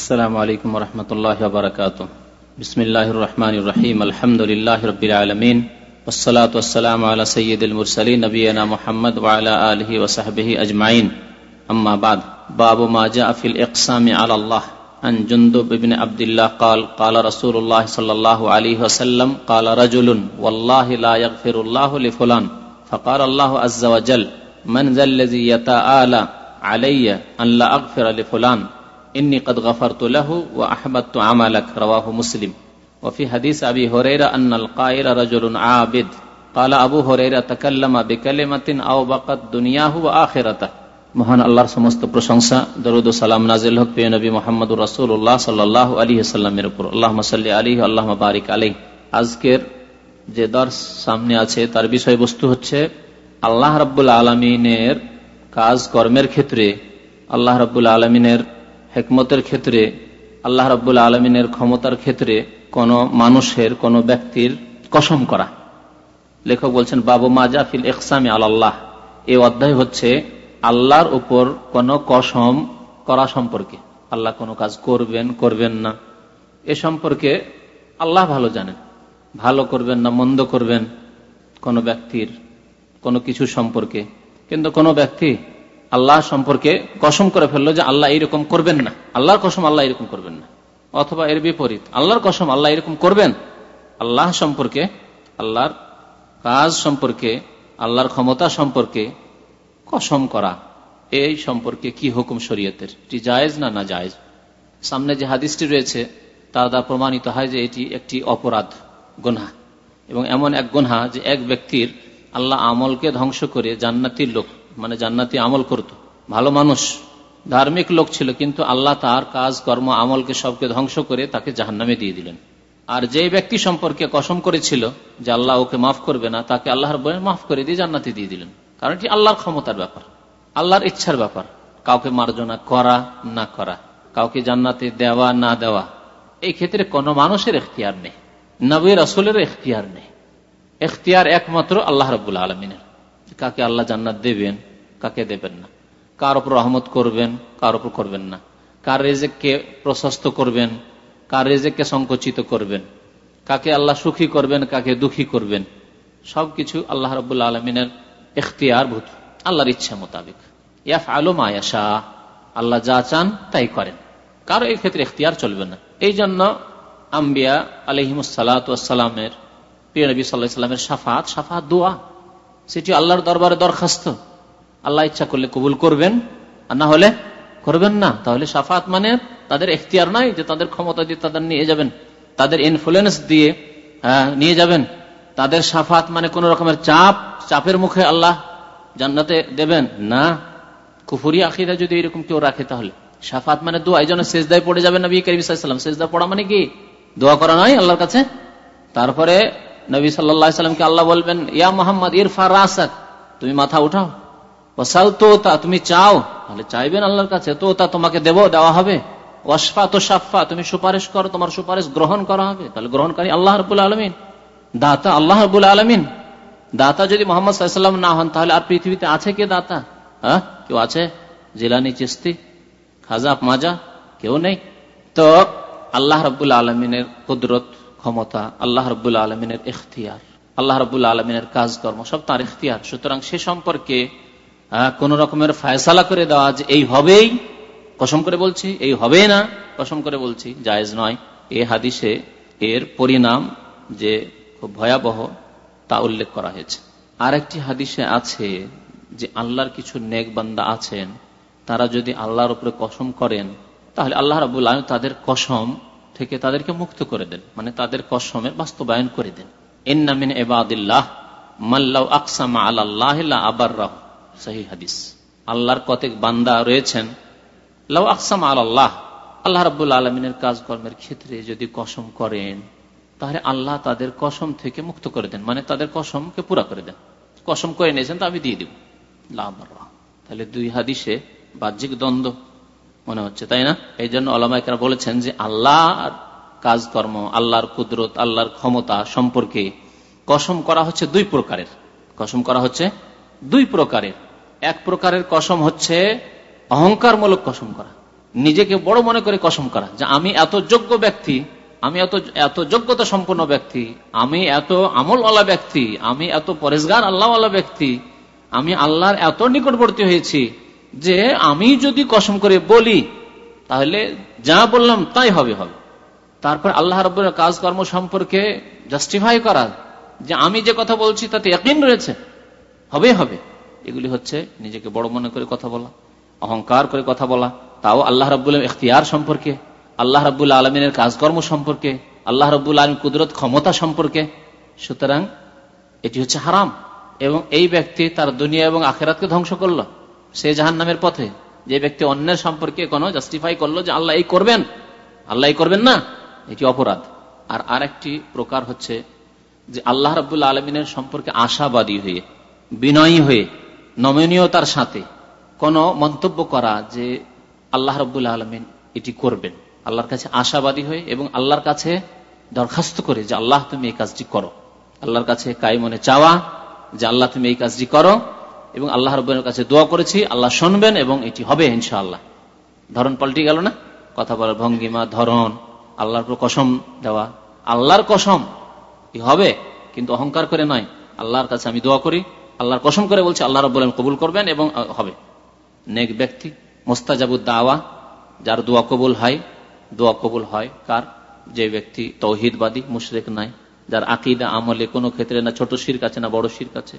السلام عليكم ورحمة الله وبركاته بسم الله الرحمن الرحيم الحمد لله رب العالمين والصلاة والسلام على سيد المرسلين نبينا محمد وعلى آله وصحبه أجمعين أما بعد، باب ما جاء في الإقسام على الله عن جندب بن عبد الله قال قال رسول الله صلى الله عليه وسلم، قال رجل والله لا يغفر الله لفلان۔ فقال الله عز وجل، من ذا الذي يتآلى علي أن لا أغفر لفلان؟ إني قد غفرت له وأحببت عملك رواه مسلم وفي حديث أبي هريرة أن القائل رجل عابد قال أبو هريرة تكلم بكلمة أو بقت دنياه وآخرته মহান আল্লাহর সমস্ত প্রশংসা দরুদ সালাম নাজিল হক প্রিয় নবী মোহাম্মদ রাসুল্লাহ সাল্লাহ আলী সাল্লামের উপর আল্লাহ সাল্লি আলী আল্লাহ বারিক আলী আজকের যে দর্শ সামনে আছে তার বিষয়বস্তু হচ্ছে আল্লাহ রাব্বুল আলমিনের কাজ কর্মের ক্ষেত্রে আল্লাহ রাব্বুল আলমিনের হেকমতের ক্ষেত্রে, আল্লাহ রাব্বুল আলমিনের ক্ষমতার ক্ষেত্রে কোন মানুষের, কোন ব্যক্তির কসম করা। লেখক বলছেন, বাবু মাজা ফিল ইকসামি আল্লাহ এই অধ্যায় হচ্ছে আল্লাহর উপর কোন কসম করা সম্পর্কে। আল্লাহ কোনো কাজ করবেন করবেন না। এ সম্পর্কে আল্লাহ ভালো জানেন। ভালো করবেন না, মন্দ করবেন কোন ব্যক্তির কোনো কিছু সম্পর্কে। কিন্তু কোনো ব্যক্তি আল্লাহ সম্পর্কে কসম করে ফেলল যে আল্লাহ এইরকম করবেন না। আল্লাহর কসম আল্লাহ এরকম করবেন না। অথবা এর বিপরীত, আল্লাহর কসম আল্লাহ এরকম করবেন? আল্লাহ সম্পর্কে, আল্লাহর কাজ সম্পর্কে, আল্লাহর ক্ষমতা সম্পর্কে কসম করা, এই সম্পর্কে কি হুকুম শরীয়তের? এটি জায়েজ না না জায়েজ? সামনে যে হাদিসটি রয়েছে, তা দ্বারা প্রমাণিত হয় যে এটি একটি অপরাধ, গুনহা। এবং এমন এক গুনহা যে এক ব্যক্তির আল্লাহ আমলকে ধ্বংস করে জান্নাতির লোক মানে জান্নাতি আমল করত। ভালো মানুষ, ধার্মিক লোক ছিল, কিন্তু আল্লাহ তার কাজ, কর্ম, আমলকে সবকে ধ্বংস করে তাকে জাহান্নামে দিয়ে দিলেন। আর যে ব্যক্তি সম্পর্কে কসম করেছিল যে আল্লাহ ওকে মাফ করবে না, তাকে আল্লাহর বয়ে মাফ করে দিয়ে জান্নাতি দিয়ে দিলেন। কারণ এটি আল্লাহর ক্ষমতার ব্যাপার, আল্লাহর ইচ্ছার ব্যাপার। কাউকে মার্জনা করা না করা। কাউকে জান্নাতে দেওয়া না দেওয়া। এই ক্ষেত্রে কোন মানুষের এখতিয়ার নেই নবীর রসুলের এখতিয়ার নেই। এখতিয়ার একমাত্র আল্লাহ রবুল আলমিনের। কাকে আল্লাহ জান্নাত দেবেন, কাকে দেবেন না। কার ওপর রহমত করবেন, কার ওপর করবেন না। কার রেজেককে প্রশস্ত করবেন, কার রেজেককে সংকুচিত করবেন। কাকে আল্লাহ সুখী করবেন, কাকে দুঃখী করবেন। সবকিছু আল্লাহ রবুল্লা আলমিনের এখতিয়ার ভূত, আল্লাহর ইচ্ছা মোতাবেক। ইয়াফ আলম আয়াশা আল্লাহ যা চান তাই করেন। কারও এই ক্ষেত্রে এখতিয়ার চলবে না। এই জন্য আম্বিয়া আলহিমসালামের প্রিয় নবী সাল্লাহ সাল্লামের সাফাত সাফাত দোয়া। সেটি আল্লাহর দরবারে দরখাস্ত। আল্লাহ ইচ্ছা করলে কবুল করবেন, আর না হলে করবেন না। তাহলে সাফাত মানে তাদের এখতিয়ার নাই যে তাদের ক্ষমতা দিয়ে তাদের নিয়ে যাবেন। তাদের ইনফ্লুয়েন্স দিয়ে নিয়ে যাবেন। তাদের সাফাত মানে কোন রকমের চাপ, চাপের মুখে আল্লাহ জান্নাতে দেবেন। না, কুফুরি আখিরা যদি এরকম কেউ রাখে তাহলে। সাফাত মানে দোয়া, এই জন্য শেষদায় পড়ে যাবেন নবী করিম শেষদা পড়া মানে কি? দোয়া করা নয় আল্লাহর কাছে। তারপরে নবী সাল্লামকে আল্লাহ বলবেন, ইয়া মোহাম্মদ, ইরফা রাসাক, তুমি মাথা উঠাও। ওসাল তো তা তুমি চাও, তাহলে চাইবেন আল্লাহর কাছে। তো তা তোমাকে দেব, দেওয়া হবে। ওয়াসফা তো সাফা তুমি সুপারিশ করো, তোমার সুপারিশ গ্রহণ করা হবে। তাহলে গ্রহণকারী আল্লাহ রবুল আলমিন। দাতা আল্লাহ রবুল আলমিন। দাতা যদি মোহাম্মদ সাল্লাম না হন, তাহলে আর পৃথিবীতে আছে কে দাতা? হ্যাঁ? কেউ আছে? জিলানি চিস্তি খাজা মাজা, কেউ নেই। তো আল্লাহ রবুল্লা আলমিনের কুদরত ক্ষমতা আল্লাহ রবুল্লা আলমিনের ইখতিয়ার, আল্লাহ রবুল্লা আলমিনের কাজকর্ম, সব তার ইখতিয়ার। সুতরাং সে সম্পর্কে কোন রকমের ফায়সালা করে দেওয়া যে এই হবেই, কসম করে বলছি, এই হবে না, কসম করে বলছি, জায়েজ নয়। এ হাদিসে এর পরিণাম যে খুব ভয়াবহ, তা উল্লেখ করা হয়েছে। আর একটি হাদিসে আছে যে আল্লাহর কিছু নেক বান্দা আছেন, তারা যদি আল্লাহর উপরে কসম করেন, তাহলে আল্লাহ রাবুল আলম তাদের কসম থেকে তাদেরকে মুক্ত করে দেন মানে তাদের কসমের বাস্তবায়ন করে দেন। ইন্নামিন এবাদিল্লাহ মাল্লাউ আকসামা আল্লাহ আবার রাহ সহি হাদিস। আল্লাহর বান্দা রয়েছেন, লাউ আল্লাহ আল্লাহ রাবুল আলমিনের কাজকর্মের ক্ষেত্রে যদি কসম করেন, তাহলে আল্লাহ তাদের কসম থেকে মুক্ত করে দেন মানে তাদের কসমকে পুরা করে দেন। কসম করে নিয়েছেন তা আমি দিয়ে দিব। তাহলে দুই হাদিসে বাহ্যিক দ্বন্দ্ব মনে হচ্ছে, তাই না? এই জন্য আলামাইকারা বলেছেন যে আল্লাহর কাজকর্ম, আল্লাহর কুদরত, আল্লাহর ক্ষমতা সম্পর্কে কসম করা হচ্ছে দুই প্রকারের। কসম করা হচ্ছে দুই প্রকারের। এক প্রকারের কসম হচ্ছে অহংকারমূলক কসম করা। নিজেকে বড় মনে করে কসম করা যে আমি এত যোগ্য ব্যক্তি, আমি এত এত যোগ্যতা সম্পন্ন ব্যক্তি, আমি এত আমলওয়ালা ব্যক্তি, আমি এত পরেশগার আল্লাহওয়ালা ব্যক্তি, আমি আল্লাহর এত নিকটবর্তী হয়েছি যে আমি যদি কসম করে বলি, তাহলে যা বললাম তাই হবে হবে। তারপর আল্লাহ রব্বুর কাজকর্ম সম্পর্কে জাস্টিফাই করা, যে আমি যে কথা বলছি তাতে একদিন রয়েছে। হবে হবে। এগুলি হচ্ছে নিজেকে বড় মনে করে কথা বলা, অহংকার করে কথা বলা, তাও আল্লাহ রব্বুল এখতিয়ার সম্পর্কে, আল্লাহ রব্বুল আলমিনের কাজকর্ম সম্পর্কে, আল্লাহ রব্বুল আলম কুদরত ক্ষমতা সম্পর্কে। সুতরাং এটি হচ্ছে হারাম এবং এই ব্যক্তি তার দুনিয়া এবং আখেরাতকে ধ্বংস করল। সে জাহান নামের পথে। যে ব্যক্তি অন্যের সম্পর্কে কোনো জাস্টিফাই করল যে আল্লাহ এই করবেন, আল্লাহ করবেন না এটি অপরাধ? আর আরেকটি প্রকার হচ্ছে যে আল্লাহ রব্বুল আলমিনের সম্পর্কে আশাবাদী হয়ে, বিনয়ী হয়ে নমনীয়তার সাথে কোন মন্তব্য করা যে আল্লাহ রব্বুল আলমিন এটি করবেন। আল্লাহর কাছে আশাবাদী হয়ে এবং আল্লাহর কাছে দরখাস্ত করে যে আল্লাহ তুমি এই কাজটি করো। আল্লাহর কাছে কাই মনে চাওয়া যে আল্লাহ তুমি এই কাজটি করো। এবং আল্লাহ রব্বুলের কাছে দোয়া করেছি, আল্লাহ শুনবেন এবং এটি হবে ইনশাআল্লাহ। ধরন পাল্টে গেল না? কথা বলার ভঙ্গিমা, ধরন, আল্লাহর কসম দেওয়া। আল্লাহর কসম হবে, কিন্তু অহংকার করে নয়। আল্লাহর কাছে আমি দোয়া করি, আল্লাহর কসম করে বলছি, আল্লাহ রব কবুল করবেন এবং হবে। নেক ব্যক্তি মোস্তাজাবুদ দাওয়া, যার দোয়া কবুল হয়, দোয়া কবুল হয় কার? যে ব্যক্তি তৌহিদবাদী, মুশরেক নাই, যার আকিদা, আমলে কোনো ক্ষেত্রে না ছোট শির কাছে না বড় শির কাছে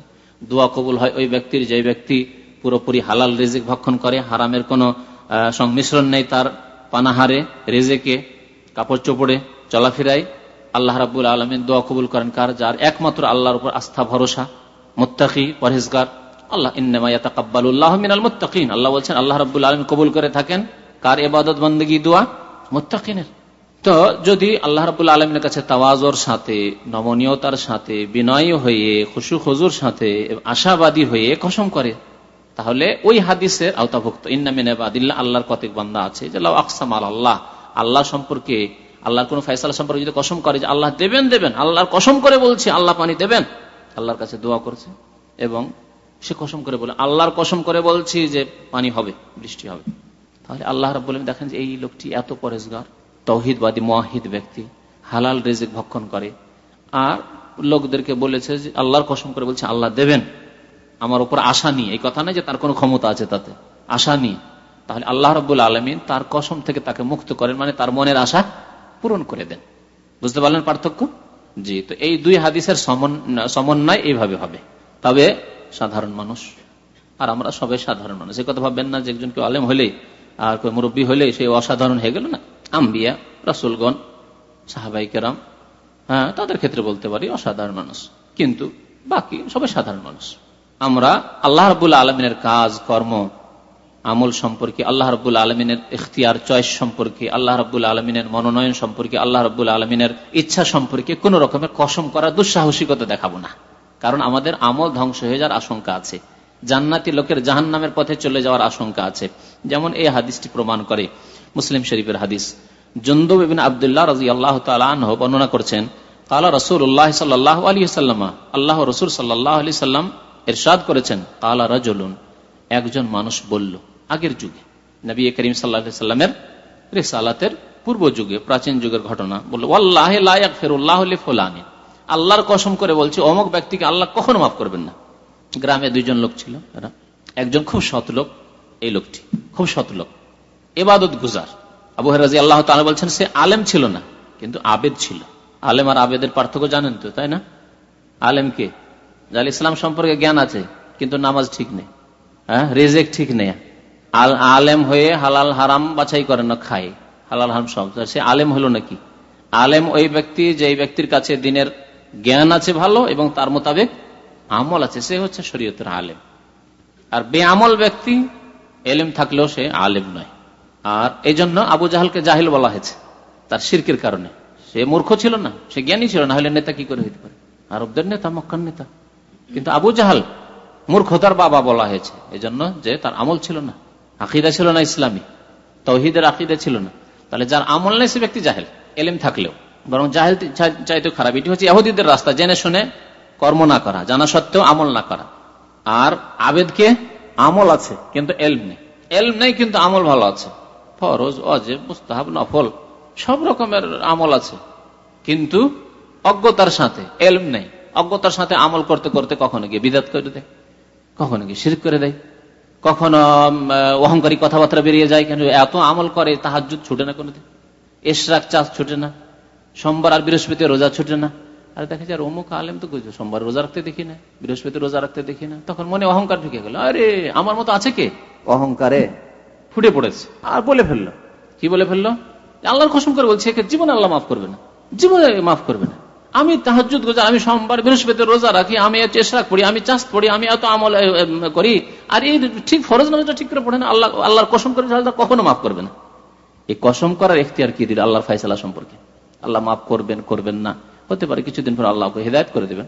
দোয়া কবুল হয় ওই ব্যক্তির যে ব্যক্তি পুরোপুরি হালাল রেজিক ভক্ষণ করে, হারামের কোনো সংমিশ্রণ নেই তার পানাহারে, রেজেকে, কাপড় চোপড়ে চলাফেরায়। আল্লাহ রাবুল আলমিন দোয়া কবুল করেন কার, যার একমাত্র আল্লাহর উপর আস্থা, ভরসা, মোত্তাকি, পরহেজগার। আল্লাহ ইন্নামায়াতাকাব্বালুল্লাহ মিনাল মুত্তাকিন। আল্লাহ বলছেন, আল্লাহ রাবুল আলম কবুল করে থাকেন। কার এবাদত বন্দী দোয়া? মোত্তাকিনের। তো যদি আল্লাহ রাবুল আলমের কাছে তাওয়াজর সাথে, নমনীয়তার সাথে, বিনয় হয়ে, খুশু খজুর সাথে, আশাবাদী হয়ে কসম করে, তাহলে ওই হাদিসের আওতাভুক্ত। ইন্নামিনাবাদিল্লাহ আল্লাহর কতক বান্দা আছে যে আকসাম আল্লাহ আল্লাহ সম্পর্কে, আল্লাহর কোন ফয়সালা সম্পর্কে যদি কসম করে যে, আল্লাহ দেবেন দেবেন, আল্লাহর কসম করে বলছি, আল্লাহ পানি দেবেন, আল্লাহর কাছে দোয়া করছে এবং সে কসম করে বলে, আল্লাহর কসম করে বলছি যে, পানি হবে, বৃষ্টি হবে। তাহলে আল্লাহ রব বলেন দেখেন যে, এই লোকটি এত পরেজগার তৌহিদবাদী মহিদ ব্যক্তি, হালাল রেজেক ভক্ষণ করে। আর লোকদেরকে বলেছে যে আল্লাহর কসম করে বলছে, আল্লাহ দেবেন। আমার উপর আশা নিয়ে এই কথা নয় যে তার কোনো ক্ষমতা আছে তাতে। আশা নিয়ে তাহলে আল্লাহ রব্বুল আলমিন তার কসম থেকে তাকে মুক্ত করেন মানে তার মনের আশা পূরণ করে দেন। বুঝতে পারলেন পার্থক্য? জি, তো এই দুই হাদিসের সমন্বয় এইভাবে হবে। তবে সাধারণ মানুষ, আর আমরা সবাই সাধারণ মানুষ। এ কথা ভাববেন না যে একজন কেউ আলেম হলে আর কেউ মুরব্বী হলে সে অসাধারণ হয়ে গেল না। আম্বিয়া, রাসুলগণ, সাহাবাই কেরাম হ্যাঁ তাদের ক্ষেত্রে বলতে পারি অসাধারণ মানুষ। কিন্তু বাকি সবাই সাধারণ মানুষ। আমরা আল্লাহ রবুল্লা আলমিনের কাজ, কর্ম, আমল সম্পর্কে, আল্লাহ রবুল আলমিনের ইখতিয়ার, চয়েস সম্পর্কে, আল্লাহ রবুল আলমিনের মনোনয়ন সম্পর্কে, আল্লাহ রবুল আলমিনের ইচ্ছা সম্পর্কে কোন রকমের কসম করা দুঃসাহসিকতা দেখাবো না। কারণ আমাদের আমল ধ্বংস হয়ে যাওয়ার আশঙ্কা আছে। জান্নাতি লোকের জাহান নামের পথে চলে যাওয়ার আশঙ্কা আছে। যেমন এই হাদিসটি প্রমাণ করে। মুসলিম শরীফের হাদিস। জন্দুব আবদুল্লাহ রাজি আল্লাহ বর্ণনা করছেন, কালা রসুল উল্লাহ সাল্লাহ আলী সাল্লামা আল্লাহ রসুল সাল্লাহ আলি সাল্লাম এরশাদ করেছেন, কালা রাজলুন একজন মানুষ বলল, আগের যুগে। নবী করিম সাল্লা সাল্লামের রেসালাতের পূর্ব যুগে, প্রাচীন যুগের ঘটনা বলল ফোলানি আল্লাহর কসম করে বলছে, অমুক ব্যক্তিকে আল্লাহ কখনো মাফ করবেন না। গ্রামে দুইজন লোক ছিল একজন খুব সৎ লোক, এই লোকটি খুব সৎ লোক। এবাদত গুজার। আবু হেরাজি আল্লাহ তালা বলছেন, সে আলেম ছিল না, কিন্তু আবেদ ছিল। আলেম আর আবেদের পার্থক্য জানেন তো, তাই না? আলেম কে? যার ইসলাম সম্পর্কে জ্ঞান আছে, কিন্তু নামাজ ঠিক নেই। হ্যাঁ রেজেক ঠিক নেই। আল আলেম হয়ে হালাল হারাম বাছাই করে না, খায়। হালাল হারাম সব। সে আলেম হলো নাকি? আলেম ওই ব্যক্তি যে ব্যক্তির কাছে দিনের জ্ঞান আছে ভালো এবং তার মোতাবেক আমল আছে, সে হচ্ছে শরীয়তের আলেম। আর বেআমল ব্যক্তি, এলেম থাকলেও সে আলেম নয়। আর এই জন্য আবু জাহালকে জাহিল বলা হয়েছে, তার শির্কের কারণে। সে মূর্খ ছিল না, সে জ্ঞানী ছিল না, হলে নেতা কি করে হইতে পারে? আরবদের নেতা, মক্কার নেতা। কিন্তু আবু জাহাল মূর্খতার বাবা বলা হয়েছে এই জন্য যে তার আমল ছিল না, আকিদা ছিল না ইসলামী, তৌহিদের আকিদা ছিল না। তাহলে যার আমল নেই সে ব্যক্তি জাহেল, এলিম থাকলেও। বরং জাহেল চাইতে খারাপ, এটি হচ্ছে ইহুদিদের রাস্তা, জেনে শুনে কর্ম না করা, জানা সত্ত্বেও আমল না করা। আর আবেদকে আমল আছে, কিন্তু এলম নেই। এলম নেই, কিন্তু আমল ভালো আছে। ফরজ, অজেব, মুস্তাহাব, নফল, সব রকমের আমল আছে। কিন্তু অজ্ঞতার সাথে এলম নেই। অজ্ঞতার সাথে আমল করতে করতে কখনো গিয়ে বিদাত করে দেয়, কখনো গিয়ে শির করে দেয়, কখনো অহংকারী কথাবার্তা বেরিয়ে যায় কেন? এত আমল করে তাহার ছুটে না কোনোদিন? এসরাক চাষ ছুটে না, সোমবার আর বৃহস্পতি রোজা ছুটে না। আর দেখা যায় অমুক আলেম তো সোমবার রোজা রাখতে দেখি না, বৃহস্পতি রোজা রাখতে দেখি না। তখন মনে অহংকার ঢুকে গেল, আরে আমার মতো আছে কে? অহংকারে? ফুটে পড়েছে। আর বলে ফেলল। কি বলে ফেলল? আল্লাহর কসম করে বলছে একে জীবনে আল্লাহ মাফ করবে না। জীবনে মাফ করবে না। আমি তাহাজুদ গোজা আমি সোমবার বৃহস্পতি রোজা রাখি আমি চেষ্টা করি আমি চাষ পড়ি আমি এত আমল করি। আর এই ঠিক ফরজ নামাজটা ঠিক করে পড়ে না আল্লাহ আল্লাহর কসম করে কখনো মাফ করবে না। এই কসম করার এখতিয়ার কি দিল আল্লাহর ফাইসালা সম্পর্কে? আল্লাহ মাফ করবেন করবেন না। হতে পারে কিছুদিন পর আল্লাহকে হেদায়ত করে দেবেন।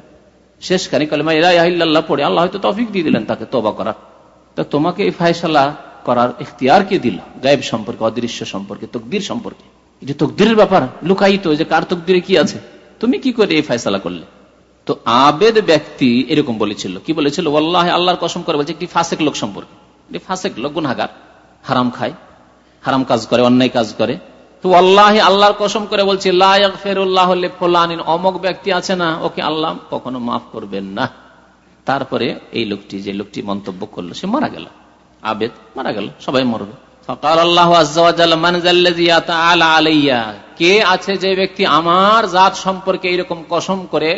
শেষ কানি কালিমা ইরাহ পড়ে আল্লাহ হয়তো তফিক দিয়ে দিলেন তাকে তোবা করার। তা তোমাকে এই ফাইসালা করার ইখতিয়ার কে দিল? গায়েব সম্পর্কে, অদৃশ্য সম্পর্কে, তকদির সম্পর্কে। যে তকদিরের ব্যাপার, লুকায়িত যে কার তকদিরে কি আছে? তুমি কি করে এই ফাইসালা করলে? তো আবেদ ব্যক্তি এরকম বলেছিল। কি বলেছিল? আল্লাহ আল্লাহর কসম করে বলছে একটি ফাঁসেক লোক সম্পর্কে। ফাঁসেক লোক গুনাগার হারাম খায়, হারাম কাজ করে, অন্যায় কাজ করে। তো আল্লাহ আল্লাহর কসম করে বলছে ফেরুল্লাহ অমক ব্যক্তি আছে না? ওকে আল্লাহ কখনো মাফ করবেন না। তারপরে এই লোকটি, যে লোকটি মন্তব্য করল, সে মারা গেল। আবেদ, মারা গেল, সবাই মরবে। কে আছে যে ব্যক্তি আমার জাত সম্পর্কে এইরকম কসম করে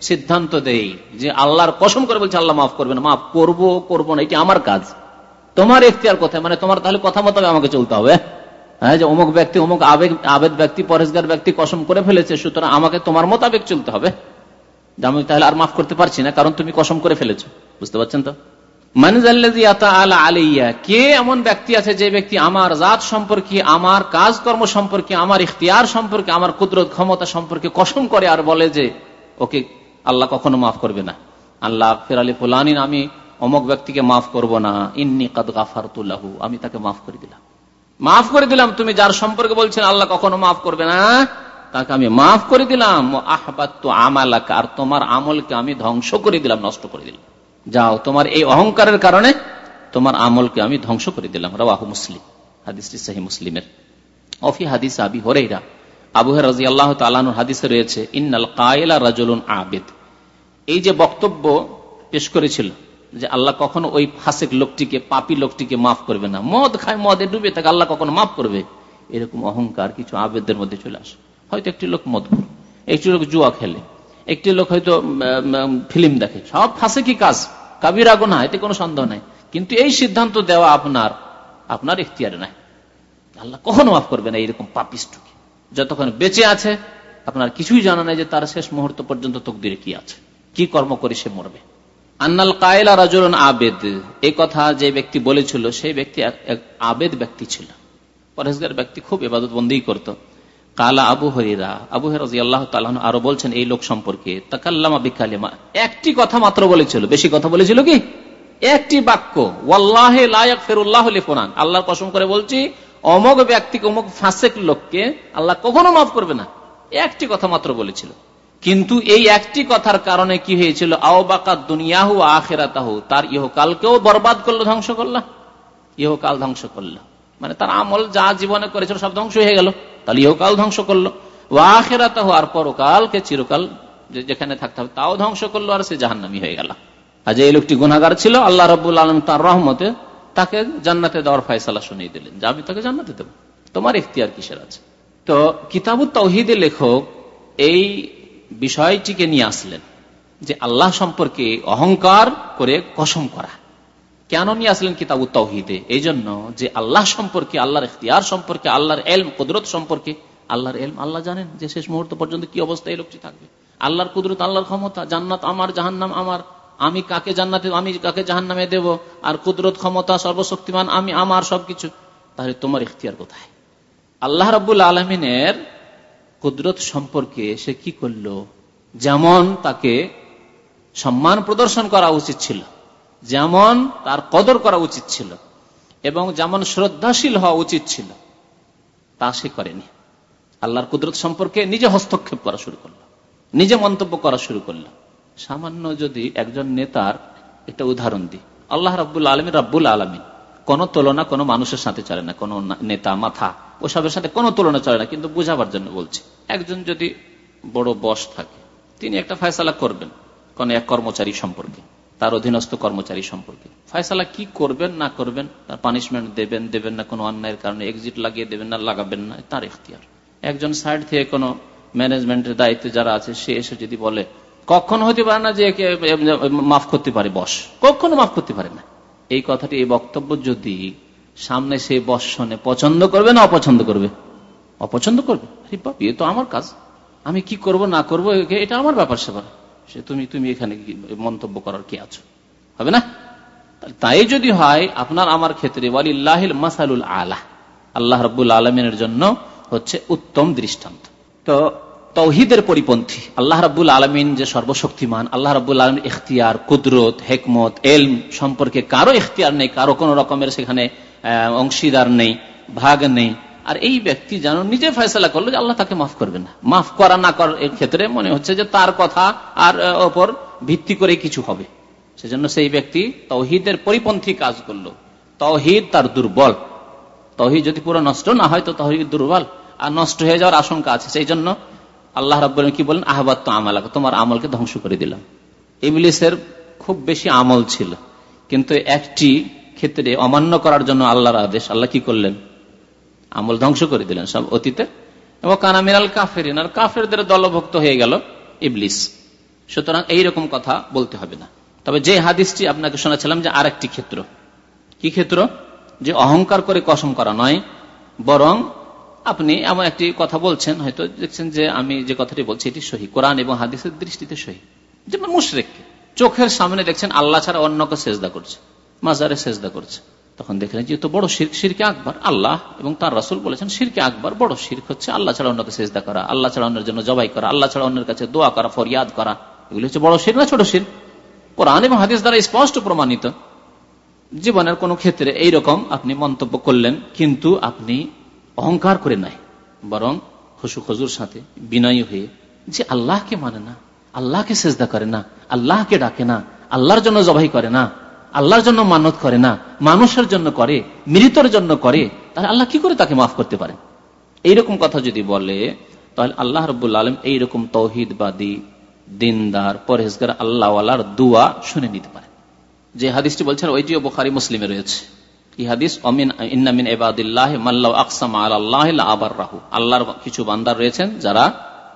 সিদ্ধান্ত দেই যে আল্লাহর কসম করে বলছে, আল্লাহ মাফ করবে না মাফ করব করব না, এটি আমার কাজ। তোমার এখতিয়ার কোথায়? মানে তোমার তাহলে কথা মতো আমাকে চলতে হবে হ্যাঁ? যে অমুক ব্যক্তি, অমুক আবেগ, আবেদ ব্যক্তি পরেশগার ব্যক্তি কসম করে ফেলেছে, সুতরাং আমাকে তোমার মোতাবেক চলতে হবে। আমি তাহলে আর মাফ করতে পারছি না, কারণ তুমি কসম করে ফেলেছো। বুঝতে পারছেন তো? আমার কাজকর্ম সম্পর্কে, আমার সম্পর্কে, আমার কুদরত ক্ষমতা সম্পর্কে কসম করে আর বলে যে, ওকে, আল্লাহ কখনো মাফ করবে না। আল্লাহ ফুলানিন, আমি অমক ব্যক্তিকে মাফ করব না। ইন্নি কাদ গাফার তুল্লাহু আমি তাকে মাফ করে দিলাম। মাফ করে দিলাম, তুমি যার সম্পর্কে বলছেন, আল্লাহ কখনো মাফ করবে না। তাকে আমি মাফ করে দিলাম। আহবাত আমালাকা, আর তোমার আমলকে আমি ধ্বংস করে দিলাম, নষ্ট করে দিলাম। যাও, তোমার এই অহংকারের কারণে তোমার আমলকে আমি ধ্বংস করে দিলাম। রাহু মুসলিম। হাদিসটি সাহি মুসলিমের। অফি হাদিস আবি হরেইরা আবুহের রাজি আল্লাহ তালানুর হাদিসে রয়েছে, ইন্নাল কায়লা রাজলুন আবেদ। এই যে বক্তব্য পেশ করেছিল যে আল্লাহ কখনো ওই ফাঁসেক লোকটিকে, পাপি লোকটিকে মাফ করবে না। মদ খায়, মদে ডুবে থাকে, আল্লাহ কখনো মাফ করবে। এরকম অহংকার কিছু আবেদদের মধ্যে চলে আসে। হয়তো একটি লোক মদ একটি লোক জুয়া খেলে। একটি লোক হয়তো ফিল্ম দেখে। সব ফাঁসে কি কাজ? কাবির না, এতে কোনো সন্দেহ নাই। কিন্তু এই সিদ্ধান্ত দেওয়া আপনার আপনার ইখতিয়ারে নাই। আল্লাহ কখনো মাফ করবে না এইরকম পাপিষ্টকে। যতক্ষণ বেঁচে আছে, আপনার কিছুই জানা নাই যে তার শেষ মুহূর্ত পর্যন্ত তকদিরে কি আছে। কি কর্ম করে সে মরবে। আন্নাল কায়লা রাজুলন আবেদ। এই কথা যে ব্যক্তি বলেছিল, সেই ব্যক্তি আবেদ ব্যক্তি ছিল। পরেশগার ব্যক্তি খুব এবাদত বন্দী করত। কালা আবু হরিরা আবু হরাজি আল্লাহ আরও বলছেন, এই লোক সম্পর্কে তাকাল্লামা বিকালিমা। একটি কথা মাত্র বলেছিল। বেশি কথা বলেছিল কি? একটি বাক্য, ওয়াল্লাহ আল্লাহর কসম করে বলছি অমক ব্যক্তিকে অমক ফাঁসেক লোককে আল্লাহ কখনো মাফ করবে না। একটি কথা মাত্র বলেছিল। কিন্তু এই একটি কথার কারণে কি হয়েছিল? আও আওবাকা দুনিয়াহু আখেরাতাহু, তার ইহকালকেও বরবাদ করল, ধ্বংস করল। ইহকাল ধ্বংস করল। মানে তার আমল যা জীবনে করেছিল সব ধ্বংস হয়ে গেল। তাহলে ইহকাল ধ্বংস করল। ও আখেরাতাহু আর পরকালকে চিরকাল যেখানে থাকতে হবে, তাও ধ্বংস করল, আর সে জাহান্নামি হয়ে গেল। আজ এই লোকটি গুনাগার ছিল, আল্লাহ রবুল আলম তার রহমতে তাকে জান্নাতে দেওয়ার ফায়সালা শুনিয়ে দিলেন যে, আমি তাকে জান্নাতে দেবো। তোমার এখতিয়ার কিসের আছে? তো কিতাবুত তৌহিদের লেখক এই বিষয়টিকে নিয়ে আসলেন যে, আল্লাহ সম্পর্কে অহংকার করে কসম করা। কেন নিয়ে আসলেন কিতাব তৌহিদে? এই জন্য যে আল্লাহ সম্পর্কে, আল্লাহর ইখতিয়ার সম্পর্কে, আল্লাহর এলম, কুদরত সম্পর্কে, আল্লাহর এলম আল্লাহ জানেন যে শেষ মুহূর্ত পর্যন্ত কি অবস্থা এই লোকটি থাকবে। আল্লাহর কুদরত, আল্লাহর ক্ষমতা, জান্নাত আমার, জাহান্নাম আমার। আমি কাকে জান্নাতে, আমি কাকে জাহান্নামে দেব? আর কুদরত, ক্ষমতা, সর্বশক্তিমান, আমি আমার সবকিছু। তাহলে তোমার ইখতিয়ার কোথায়? আল্লাহ রবুল আলমিনের কুদরত সম্পর্কে সে কি করল? যেমন তাকে সম্মান প্রদর্শন করা উচিত ছিল। যেমন তার কদর করা উচিত ছিল এবং যেমন শ্রদ্ধাশীল হওয়া উচিত ছিল, তা সে করেনি। আল্লাহর কুদরত সম্পর্কে নিজে হস্তক্ষেপ করা শুরু করল, নিজে মন্তব্য করা শুরু করল। সামান্য যদি একজন নেতার একটা উদাহরণ দিই, আল্লাহ রাবুল আলমী রাব্বুল আলমিন, কোনো তুলনা কোনো মানুষের সাথে চলে না, কোনো নেতা, মাথা ওসবের সাথে কোনো তুলনা চলে না, কিন্তু বুঝাবার জন্য বলছি, একজন যদি বড় বস থাকে, তিনি একটা ফয়সালা করবেন কোন এক কর্মচারী সম্পর্কে। তার অধীনস্থ কর্মচারী সম্পর্কে। ফয়সালা কি করবেন, না করবেন, তার পানিশমেন্ট দেবেন দেবেন না কোনো অন্যায়ের কারণে এক্সিট লাগিয়ে দেবেন না, লাগাবেন না, তার এখতিয়ার একজন সাইড থেকে কোনো ম্যানেজমেন্টের দায়িত্বে যারা আছে, সে এসে যদি বলে, কখনো হতে পারে না যে মাফ করতে পারে, বস। কখনো মাফ করতে পারে না। এই কথাটি, এই বক্তব্য যদি সামনে সে বস শোনে, পছন্দ করবে না অপছন্দ করবে? অপছন্দ করবে? এ তো আমার কাজ। আমি কি করব, না করব এটা আমার ব্যাপার সেবার সে তুমি তুমি এখানে মন্তব্য করার কি আছো? হবে না? তাই যদি হয়, আপনার আমার ক্ষেত্রে ওয়ালিল্লাহিল মাসালুল আলা। আল্লাহ রব্বুল আলমিনের জন্য হচ্ছে উত্তম দৃষ্টান্ত। তো তৌহিদের পরিপন্থী, আল্লাহ রাবুল আলমিন যে সর্বশক্তিমান, আল্লাহ রাবুল আলম ইখতিয়ার, কুদরত, হেকমত, এলম সম্পর্কে কারও ইখতিয়ার নেই, কারও কোন রকমের সেখানে অংশীদার নেই, ভাগ নেই। আর এই ব্যক্তি যেন নিজে ফয়সলা করল যে আল্লাহ তাকে মাফ করবে না। মাফ করা না করার ক্ষেত্রে মনে হচ্ছে যে তার কথা আর ওপর ভিত্তি করে কিছু হবে। সেজন্য সেই ব্যক্তি তৌহিদের পরিপন্থী কাজ করল। তৌহিদ তার দুর্বল। তহিদ যদি পুরো নষ্ট না হয় তো তহিদ দুর্বল। আর নষ্ট হয়ে যাওয়ার আশঙ্কা আছে। সেই জন্য আল্লাহ রাব কি বলেন আহবাদ তো আমাল তোমার আমলকে ধ্বংস করে দিলাম। ইবলিসের খুব বেশি আমল ছিল। কিন্তু একটি ক্ষেত্রে অমান্য করার জন্য আল্লাহর আদেশ, আল্লাহ কি করলেন? আমল ধ্বংস করে দিলেন সব অতীতে এবং কানামিনাল কাফের আর কাফেরদের দলভুক্ত হয়ে গেল ইবলিস। সুতরাং এইরকম কথা বলতে হবে না। তবে যে হাদিসটি আপনাকে শোনাছিলাম যে আরেকটি ক্ষেত্র। কি ক্ষেত্র? যে অহংকার করে কসম করা নয়, বরং আপনি এমন একটি কথা বলছেন, হয়তো দেখছেন যে আমি যে কথাটি বলছি এটি সহি। কোরআন এবং হাদিসের দৃষ্টিতে সহি। যেমন মুশরেককে। চোখের সামনে দেখছেন আল্লাহ ছাড়া অন্যকে সেজদা করছে। মাজারে সেজদা করছে। তখন দেখলেন যেহেতু বড় শির, শিরকে আকবর। আল্লাহ এবং তার রাসুল বলেছেন, শিরকে আকবর বড় শির্ক হচ্ছে আল্লাহ ছাড়া অন্যকে সেজদা করা, আল্লাহ ছাড়া অন্যের জন্য জবাই করা, আল্লাহ ছাড়া অন্যের কাছে দোয়া করা, ফরিয়াদ করা। এগুলি হচ্ছে বড় শির না ছোট শির? কোরআন এবং হাদিস দ্বারা স্পষ্ট প্রমাণিত। জীবনের কোন ক্ষেত্রে এইরকম আপনি মন্তব্য করলেন, কিন্তু আপনি অহংকার করে নাই। বরং হসু খজুর সাথে বিনয়ী হয়ে, যে আল্লাহকে মানে না, আল্লাহকে সেজদা করে না, আল্লাহকে ডাকে না, আল্লাহর জন্য জবাই করে না। আল্লাহর জন্য মানত করে না, মানুষের জন্য করে, মৃতর জন্য করে, তাহলে আল্লাহ কি করে তাকে মাফ করতে পারে? এইরকম কথা যদি বলে, তাহলে আল্লাহ রবুল্লা আলম এইরকম তৌহিদবাদী দিনদার পরেজগার আল্লাহওয়ালার দুয়া শুনে নিতে পারে। যে হাদিসটি বলছেন ওইটিও বোখারি, মুসলিমে রয়েছে। যারা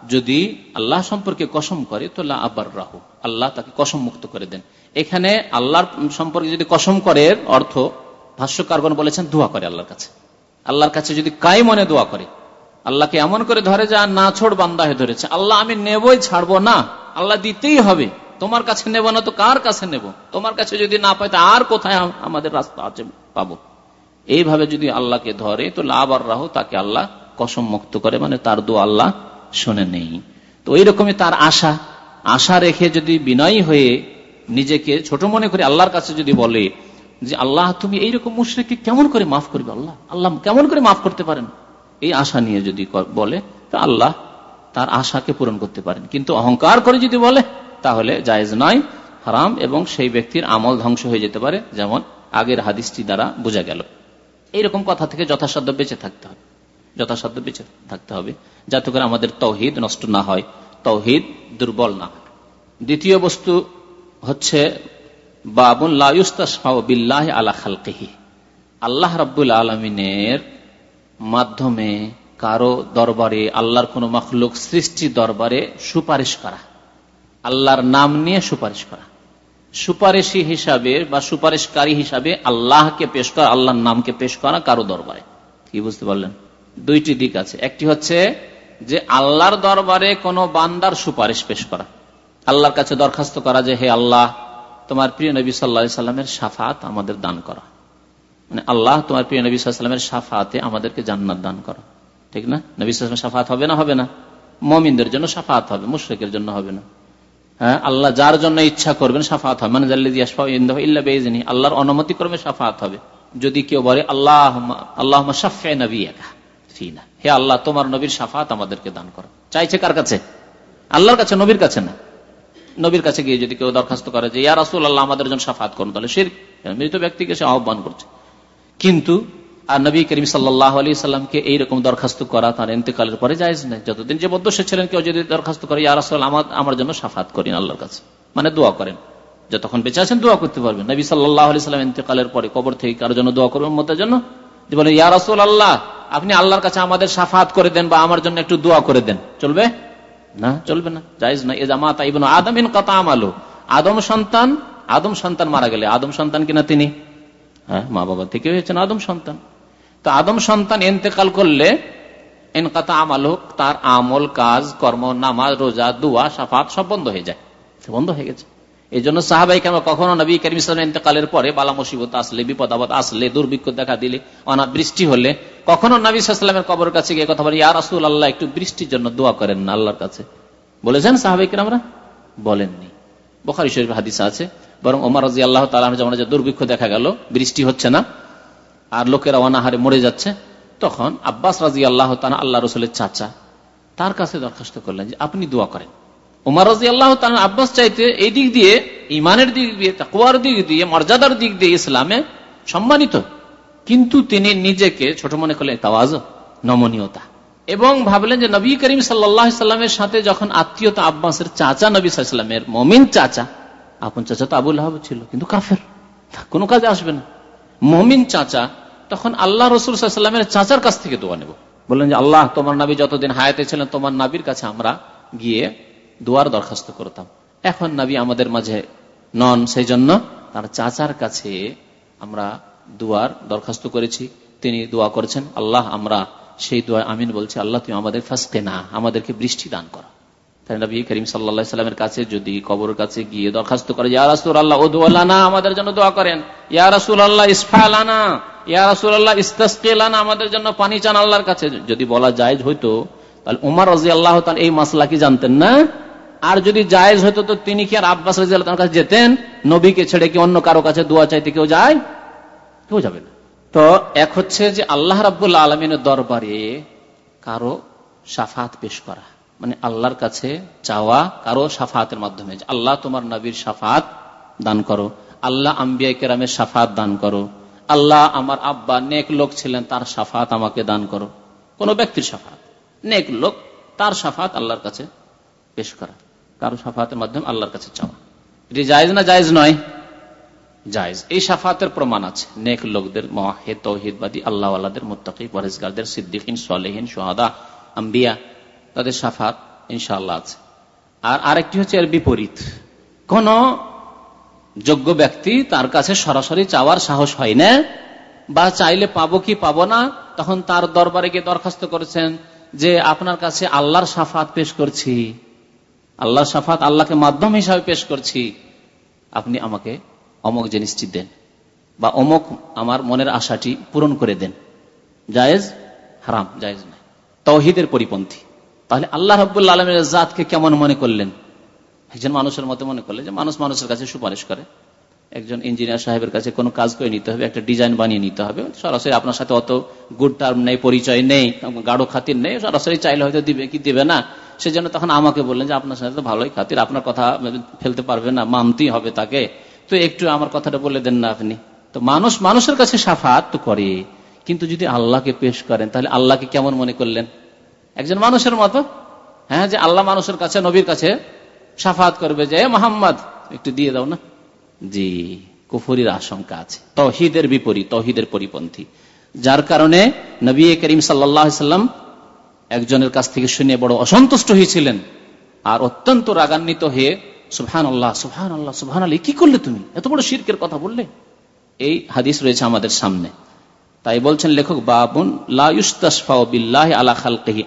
যদি আল্লাহ সম্পর্কে কসম করে, তো আবার রাহু আল্লাহ তাকে কসম মুক্ত করে দেন। এখানে আল্লাহর সম্পর্কে যদি কসম করে অর্থ ভাষ্যকারগণ বলেছেন, দোয়া করে আল্লাহর কাছে। আল্লাহর কাছে যদি কাই মনে দোয়া করে, আল্লাহকে এমন করে ধরে যা না ছোট বান্দা হয়ে ধরেছে, আল্লাহ আমি নেবই, ছাড়বো না। আল্লাহ দিতেই হবে। তোমার কাছে নেব না তো কার কাছে নেব? তোমার কাছে যদি না পাই, তা আর কোথায় আমাদের রাস্তা আছে পাবো। এইভাবে যদি আল্লাহকে ধরে, তো লাভ আর রাহু তাকে আল্লাহ কসম মুক্ত করে মানে তার দু আল্লাহ শুনে নেই। তো ওই রকমই তার আশা। আশা রেখে যদি বিনয়ী হয়ে নিজেকে ছোট মনে করে আল্লাহর কাছে যদি বলে যে, আল্লাহ, তুমি এইরকম মুশ্রিককে কেমন করে মাফ করবে? আল্লাহ আল্লাহ কেমন করে মাফ করতে পারেন? এই আশা নিয়ে যদি বলে, তো আল্লাহ তার আশাকে পূরণ করতে পারেন। কিন্তু অহংকার করে যদি বলে, তাহলে জায়েজ নয়, হারাম এবং সেই ব্যক্তির আমল ধ্বংস হয়ে যেতে পারে, যেমন আগের হাদিসটি দ্বারা বোঝা গেল। এইরকম কথা থেকে যথাসাধ্য বেঁচে থাকতে হবে। যথাসাধ্য বেঁচে থাকতে হবে, যাতে করে আমাদের তৌহিদ নষ্ট না হয়। তৌহিদ দুর্বল না দ্বিতীয় বস্তু হচ্ছে বাবুল আলা খালকেহি। আল্লাহ রাব্বুল আলমিনের মাধ্যমে কারও দরবারে, আল্লাহর কোন মখলুক সৃষ্টি দরবারে সুপারিশ করা। আল্লাহর নাম নিয়ে সুপারিশ করা। সুপারিশি হিসাবে বা সুপারিশকারী হিসাবে আল্লাহকে পেশ করা, আল্লাহর নামকে পেশ করা কারও দরবারে। কি বুঝতে পারলেন? দুইটি দিক আছে। একটি হচ্ছে যে আল্লাহর দরবারে কোনো বান্দার সুপারিশ পেশ করা। আল্লাহর কাছে দরখাস্ত করা যে, হে আল্লাহ, তোমার প্রিয় নবী সাল্লা সাল্লামের সাফাত আমাদের দান করা। মানে আল্লাহ, তোমার প্রিয় নবী সাল্লামের সাফাতে আমাদেরকে জান্নাত দান করা। ঠিক না? নবী সাল্লামের সাফাত হবে না হবে না? মমিনদের জন্য সাফাত হবে, মুশ্রেকের জন্য হবে না। হ্যাঁ আল্লাহ যার জন্য ইচ্ছা করবেন সাফাত হবে। মানে ইল্লা আল্লাহর অনুমতি ক্রমে সাফাত হবে। যদি কেউ বলে আল্লাহ আল্লাহ হে আল্লাহ, তোমার নবীর সাফাত আমাদেরকে দান করো। চাইছে কার কাছে? আল্লাহর কাছে, নবীর কাছে না? নবীর কাছে গিয়ে যদি কেউ দরখাস্ত করে যে ইয়ার আসুল আল্লাহ আমাদের জন্য সাফাত করুন। তাহলে শির মৃত ব্যক্তিকে সে আহ্বান করছে। কিন্তু আর নবী করিম সাল্লাহ আলী সাল্লামকে এইরকম দরখাস্ত করা তার ইন্তেকালের পরে যায়জ নেই। যতদিন যে বদ্ধ ছিলেন, কেউ যদি দরখাস্ত করে ইয়ারাসল আমার আমার জন্য সাফাত করেন আল্লাহর কাছে। মানে দোয়া করেন। যতক্ষণ বেঁচে আছেন, দোয়া করতে পারবেন। নবী সাল্লাহ আলি সাল্লাম ইন্তেকালের পরে কবর থেকে কারোর জন্য দোয়া করবেন মতের জন্য? যে বলেন ইয়ারাসুল আল্লাহ আপনি আল্লাহর কাছে আমাদের সাফাত করে দেন বা আমার জন্য একটু দোয়া করে দেন। চলবে? না, চলবে না, জায়জ না এ জামাত ইবন আদমিন কথা আমালো আদম সন্তান আদম সন্তান মারা গেলে, আদম সন্তান কিনা তিনি? হ্যাঁ মা বাবা থেকে হয়েছেন আদম সন্তান। তো আদম সন্তান এতেকাল করলে এনকাতা আমাল হোক তার আমল, কাজ, কর্ম, নামাজ, রোজা, দুয়া, সাফাত সব বন্ধ হয়ে যায়। বন্ধ হয়ে গেছে। এই জন্য সাহাবাই কেন কখনো নবী করিম ইন্তেকালের পরে বালা মুসিবত আসলে, বিপদ আপদ আসলে, দুর্ভিক্ষ দেখা দিলে, অনাথ বৃষ্টি হলে, কখনো নবী সাল্লামের কবর কাছে গিয়ে কথা বলি, ইয়া রাসুল আল্লাহ একটু বৃষ্টির জন্য দোয়া করেন না আল্লাহর কাছে। বলেছেন সাহাবাই আমরা বলেননি। বোখারি শরীফ হাদিস আছে, বরং ওমর রাজি আল্লাহ তালা যেমন দুর্ভিক্ষ দেখা গেল, বৃষ্টি হচ্ছে না, আর লোকেরা অনাহারে মরে যাচ্ছে, তখন আব্বাস রাজি আল্লাহ তালা আল্লাহ রসুলের চাচা তার কাছে দরখাস্ত করলেন যে, আপনি দোয়া করেন। আব্বাস চাইতে এই দিক দিয়ে ইমানের দিক দিয়ে তাকুয়ার দিক দিয়ে, মর্যাদার দিক দিয়ে ইসলামে সম্মানিত। কিন্তু তিনি নিজেকে ছোট মনে করলেন তাওয়াজ, নমনীয়তা। এবং ভাবলেন যে নবী করিম সাল্লামের সাথে যখন আত্মীয়তা আব্বাসের চাচা নবী সাল্লামের মমিন চাচা, আপন চাচা তো আবুল ছিল, কিন্তু কাফের। কোনো কাজে আসবে না। মমিন চাচা তখন আল্লাহ রসুল সাল্লামের চাচার কাছ থেকে দোয়া নেব। বললেন যে, আল্লাহ, তোমার নাবি যতদিন হায়াতে ছিলেন, তোমার নাবির কাছে আমরা গিয়ে দোয়ার দরখাস্ত করতাম। এখন নাবি আমাদের মাঝে নন সেই জন্য তার চাচার কাছে আমরা দুয়ার দরখাস্ত করেছি। তিনি দোয়া করেছেন, আল্লাহ, আমরা সেই দোয়া, আমিন বলছি, আল্লাহ, তুমি আমাদের ফাঁসকে না, আমাদেরকে বৃষ্টি দান করো। তাই নবী করিম সাল্লা সাল্লামের কাছে যদি কবর কাছে গিয়ে দরখাস্ত করে, ইয়া রাসুল আল্লাহ আমাদের জন্য দোয়া করেন। ইয়া রাসুল আল্লাহ ইসফালানা ইয়া রাসুল আল্লাহ আমাদের জন্য পানি চান আল্লাহর কাছে। যদি বলা যায় হইতো তাহলে উমার রাজি আল্লাহ এই মাসলা কি জানতেন না? আর যদি জায়েজ হতো তো তিনি কি আর আব্বাস রাজি আল্লাহ কাছে যেতেন? নবীকে ছেড়ে কি অন্য কারও কাছে দোয়া চাইতে কেউ যায়? কেউ যাবে না। তো এক হচ্ছে যে আল্লাহ রাবুল্লাহ আলমিনের দরবারে কারও সাফাত পেশ করা। মানে আল্লাহর কাছে চাওয়া কারও সাফাতের মাধ্যমে আল্লাহ তোমার নবীর সাফাত দান করো। আল্লাহ আম্বিয়া সাফাত দান করো। আল্লাহ আমার আব্বা নেক লোক ছিলেন, তার সাফাত আমাকে দান করো। কোন ব্যক্তির সাফাত। নেক লোক, তার সাফাত আল্লাহর কাছে পেশ করা। কারও সাফাতের মাধ্যমে আল্লাহর কাছে চাওয়া। এটি জায়জ না জায়জ নয়? জায়জ। এই সাফাতের প্রমাণ আছে। নেক লোকদের মহাহেদ তৌহিদবাদী আল্লাহ আল্লাহদের মোত্তাকি পরেজগারদের সিদ্দিকিন সোয়ালেহীন সোহাদা আম্বিয়া, তাদের সাফাত ইনশাল্লাহ আছে। আর আরেকটি হচ্ছে এর বিপরীত। কোন যোগ্য ব্যক্তি তার কাছে সরাসরি চাওয়ার সাহস হয় না, বা চাইলে পাবো কি পাবো না, তখন তার দরবারে গিয়ে দরখাস্ত করেছেন যে, আপনার কাছে আল্লাহর সাফাত পেশ করছি। আল্লাহর সাফাত আল্লাহকে মাধ্যম হিসাবে পেশ করছি, আপনি আমাকে অমক জিনিসটি দেন বা অমক আমার মনের আশাটি পূরণ করে দেন। জায়েজ? হারাম, জায়েজ নাই তৌহিদের পরিপন্থী। তাহলে আল্লাহ রব্বুল্লা আলমের জাতকে কেমন মনে করলেন? একজন মানুষের মতো মনে করলেন যে মানুষ মানুষের কাছে সুপারিশ করে। একজন ইঞ্জিনিয়ার সাহেবের কাছে কোনো কাজ করে নিতে হবে, একটা ডিজাইন বানিয়ে নিতে হবে। সরাসরি আপনার সাথে অত গুড টার্ম নেই, পরিচয় নেই, গাঢ় খাতির নেই, সরাসরি চাইলে হয়তো দিবে কি দিবে না। সেজন্য তখন আমাকে বললেন যে আপনার সাথে তো ভালোই খাতির, আপনার কথা ফেলতে পারবে না, মানতেই হবে তাকে। তো একটু আমার কথাটা বলে দেন না আপনি। তো মানুষ, মানুষের কাছে সাফাত তো করে, কিন্তু যদি আল্লাহকে পেশ করেন, তাহলে আল্লাহকে কেমন মনে করলেন? একজন মানুষের মতো? হ্যাঁ যে আল্লাহ মানুষের কাছে, নবীর কাছে সাফাত করবে যে মোহাম্মদ, একটু দিয়ে দাও না? জি, কুফুরির আশঙ্কা আছে। তহিদের বিপরীত তহিদের পরিপন্থী। যার কারণে নবী করিম সাল্লাম একজনের কাছ থেকে শুনে বড় অসন্তুষ্ট হয়েছিলেন আর অত্যন্ত রাগান্বিত হয়ে সুহান আল্লাহ সুহান আল্লাহ সুহান আলী কি করলে তুমি? এত বড় শির্কের কথা বললে? এই হাদিস রয়েছে আমাদের সামনে। তাই বলছেন লেখক, বাবুন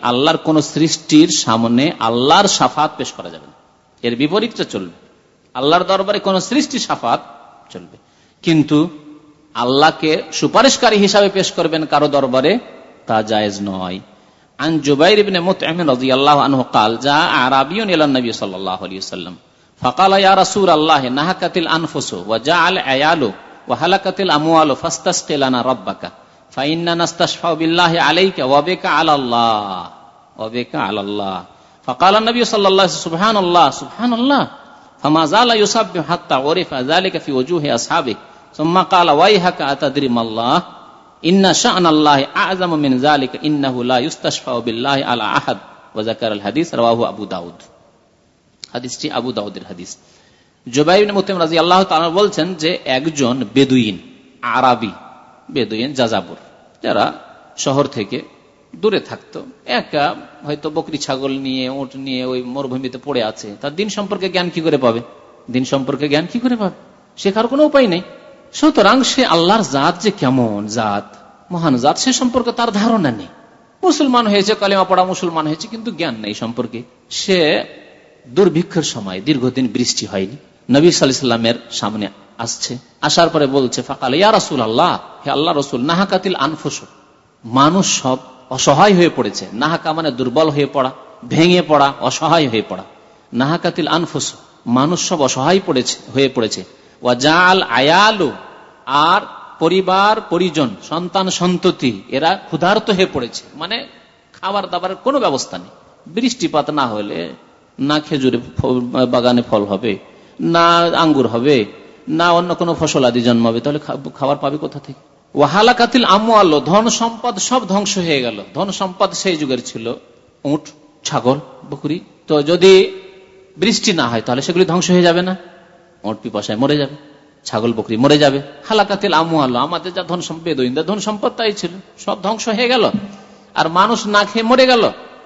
আল্লাহর কোন সৃষ্টির সামনে আল্লাহর সাফাত পেশ করা যাবে এর বিপরীতটা চলবে। আল্লাহর দরবারে কোন সৃষ্টি সাফাত চলবে। কিন্তু আল্লাহকে সুপারিশকারী হিসাবে পেশ করবেন কারও দরবারে তা জায়েজ নয়। عن جبير بن مطعم رضي الله عنه قال جاء اعرابي الى النبي صلى الله عليه وسلم فقال يا رسول الله نهكت الانفس وجاء العيال وهلكت الاموال فاستسقي لنا ربك فاننا نستشفع بالله عليك وبك على الله وبك على الله فقال النبي صلى الله عليه وسلم سبحان الله سبحان الله فما زال يسبح حتى عرف ذلك في وجوه اصحابه ثم قال ويحك اتدري ما الله ইন্না আল্লাহ আলা আহাদ হাদিস আবু দাউদ আবু দাউদের হাদিস বলছেন যে, একজন বেদুইন, আরাবি বেদুইন, যাযাবর, যারা শহর থেকে দূরে থাকতো, একা হয়তো বকরি ছাগল নিয়ে ওট নিয়ে ওই মরুভূমিতে পড়ে আছে, তার দিন সম্পর্কে জ্ঞান কি করে পাবে? দিন সম্পর্কে জ্ঞান কি করে পাবে? শেখার কোনো উপায় নেই। সুতরাং সে আল্লাহর জাত যে কেমন জাত, মহান জাত, সে সম্পর্কে তার ধারণা নেই। মুসলমান হয়েছে, কালিমা পড়া মুসলমান হয়েছে, কিন্তু জ্ঞান নেই সম্পর্কে। সে দুর্ভিক্ষের সময়, দীর্ঘদিন বৃষ্টি হয়নি। নবী সাল্লামের সামনে আসছে, আসার পরে বলছে, ফাঁকাল, ইয়া রসুল আল্লাহ হে আল্লাহ রসুল, নাহাকাতিল আনফুস, মানুষ সব অসহায় হয়ে পড়েছে। নাহাকা মানে দুর্বল হয়ে পড়া, ভেঙে পড়া, অসহায় হয়ে পড়া। নাহাকাতিল আনফুস, মানুষ সব অসহায় পড়েছে, হয়ে পড়েছে। আয়ালু, আর পরিবার, পরিজন, সন্তান, সন্ততি, এরা ক্ষুধার্ত হয়ে পড়েছে। মানে খাবার দাবারের কোনো ব্যবস্থা নেই। বৃষ্টিপাত না হলে না খেজুরে বাগানে ফল হবে, না আঙ্গুর হবে, না অন্য কোনো ফসল আদি জন্মাবে, তাহলে খাবার পাবে কোথা থেকে? ওয়াহালা কাতিল আমু আল্লো ধন সম্পদ সব ধ্বংস হয়ে গেল। ধন সম্পদ সেই যুগের ছিল। উঠ ছাগল, বকুরি। তো যদি বৃষ্টি না হয়, তাহলে সেগুলি ধ্বংস হয়ে যাবে না। ওট পিপাসায় মরে যাবে, ছাগল বকরি মরে যাবে, হালাকাতিল আমু আল্লো আমাদের যা ধন সম্পদ ধন সম্পদ তাই ছিল, সব ধ্বংস হয়ে গেল। আর মানুষ না খেয়ে মরে গেল।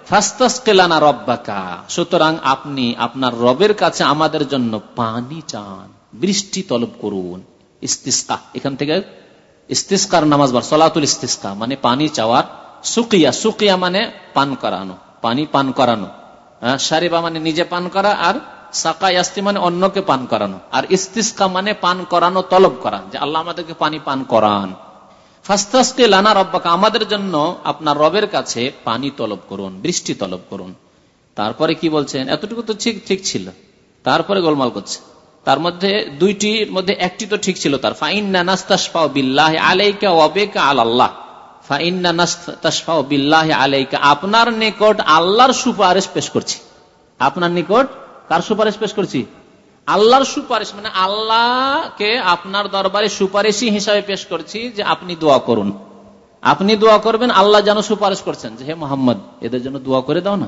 ফাস্তাসকেলানা রব্বাকা, সুতরাং আপনি আপনার রবের কাছে আমাদের জন্য পানি চান, বৃষ্টি তলব করুন ইস্তিস্কা এখান থেকে ইস্তিস্কার নামাজ বার সলাতুল ইস্তিস্কা মানে পানি চাওয়ার সুকিয়া সুকিয়া মানে পান করানো, পানি পান করানো সারিবা মানে নিজে পান করা আর সাকা ইয়াস্তি মানে অন্যকে পান করানো। আর ইস্তিস্কা মানে পান করানো, তলব করা, যে আল্লাহ আমাদেরকে পানি পান করান। ফাস্তাসকে লানা রব্বাকা, আমাদের জন্য আপনার রবের কাছে পানি তলব করুন, বৃষ্টি তলব করুন। তারপরে কি বলছেন? এতটুকু তো ঠিক ঠিক ছিল। তারপরে গোলমাল করছে। তার মধ্যে দুইটির মধ্যে একটি তো ঠিক ছিল তার। ফাইন্না নাস্তাসফাও বিল্লাহ আলাইকা ওয়াবেকা আল্লাহ ফাইন্না নাস্তাসফাও বিল্লাহ আলাইকা, আপনার নিকট আল্লাহর সুপারিশ পেশ করছি। আপনার নিকট কার সুপারিশ পেশ করছি? আল্লাহর সুপারিশ মানে আল্লাহকে আপনার দরবারে সুপারিশই হিসাবে পেশ করছি যে আপনি দোয়া করুন। আপনি দোয়া করবেন, আল্লাহ যেন সুপারিশ করছেন যে, হে মোহাম্মদ, এদের জন্য দোয়া করে দাও না।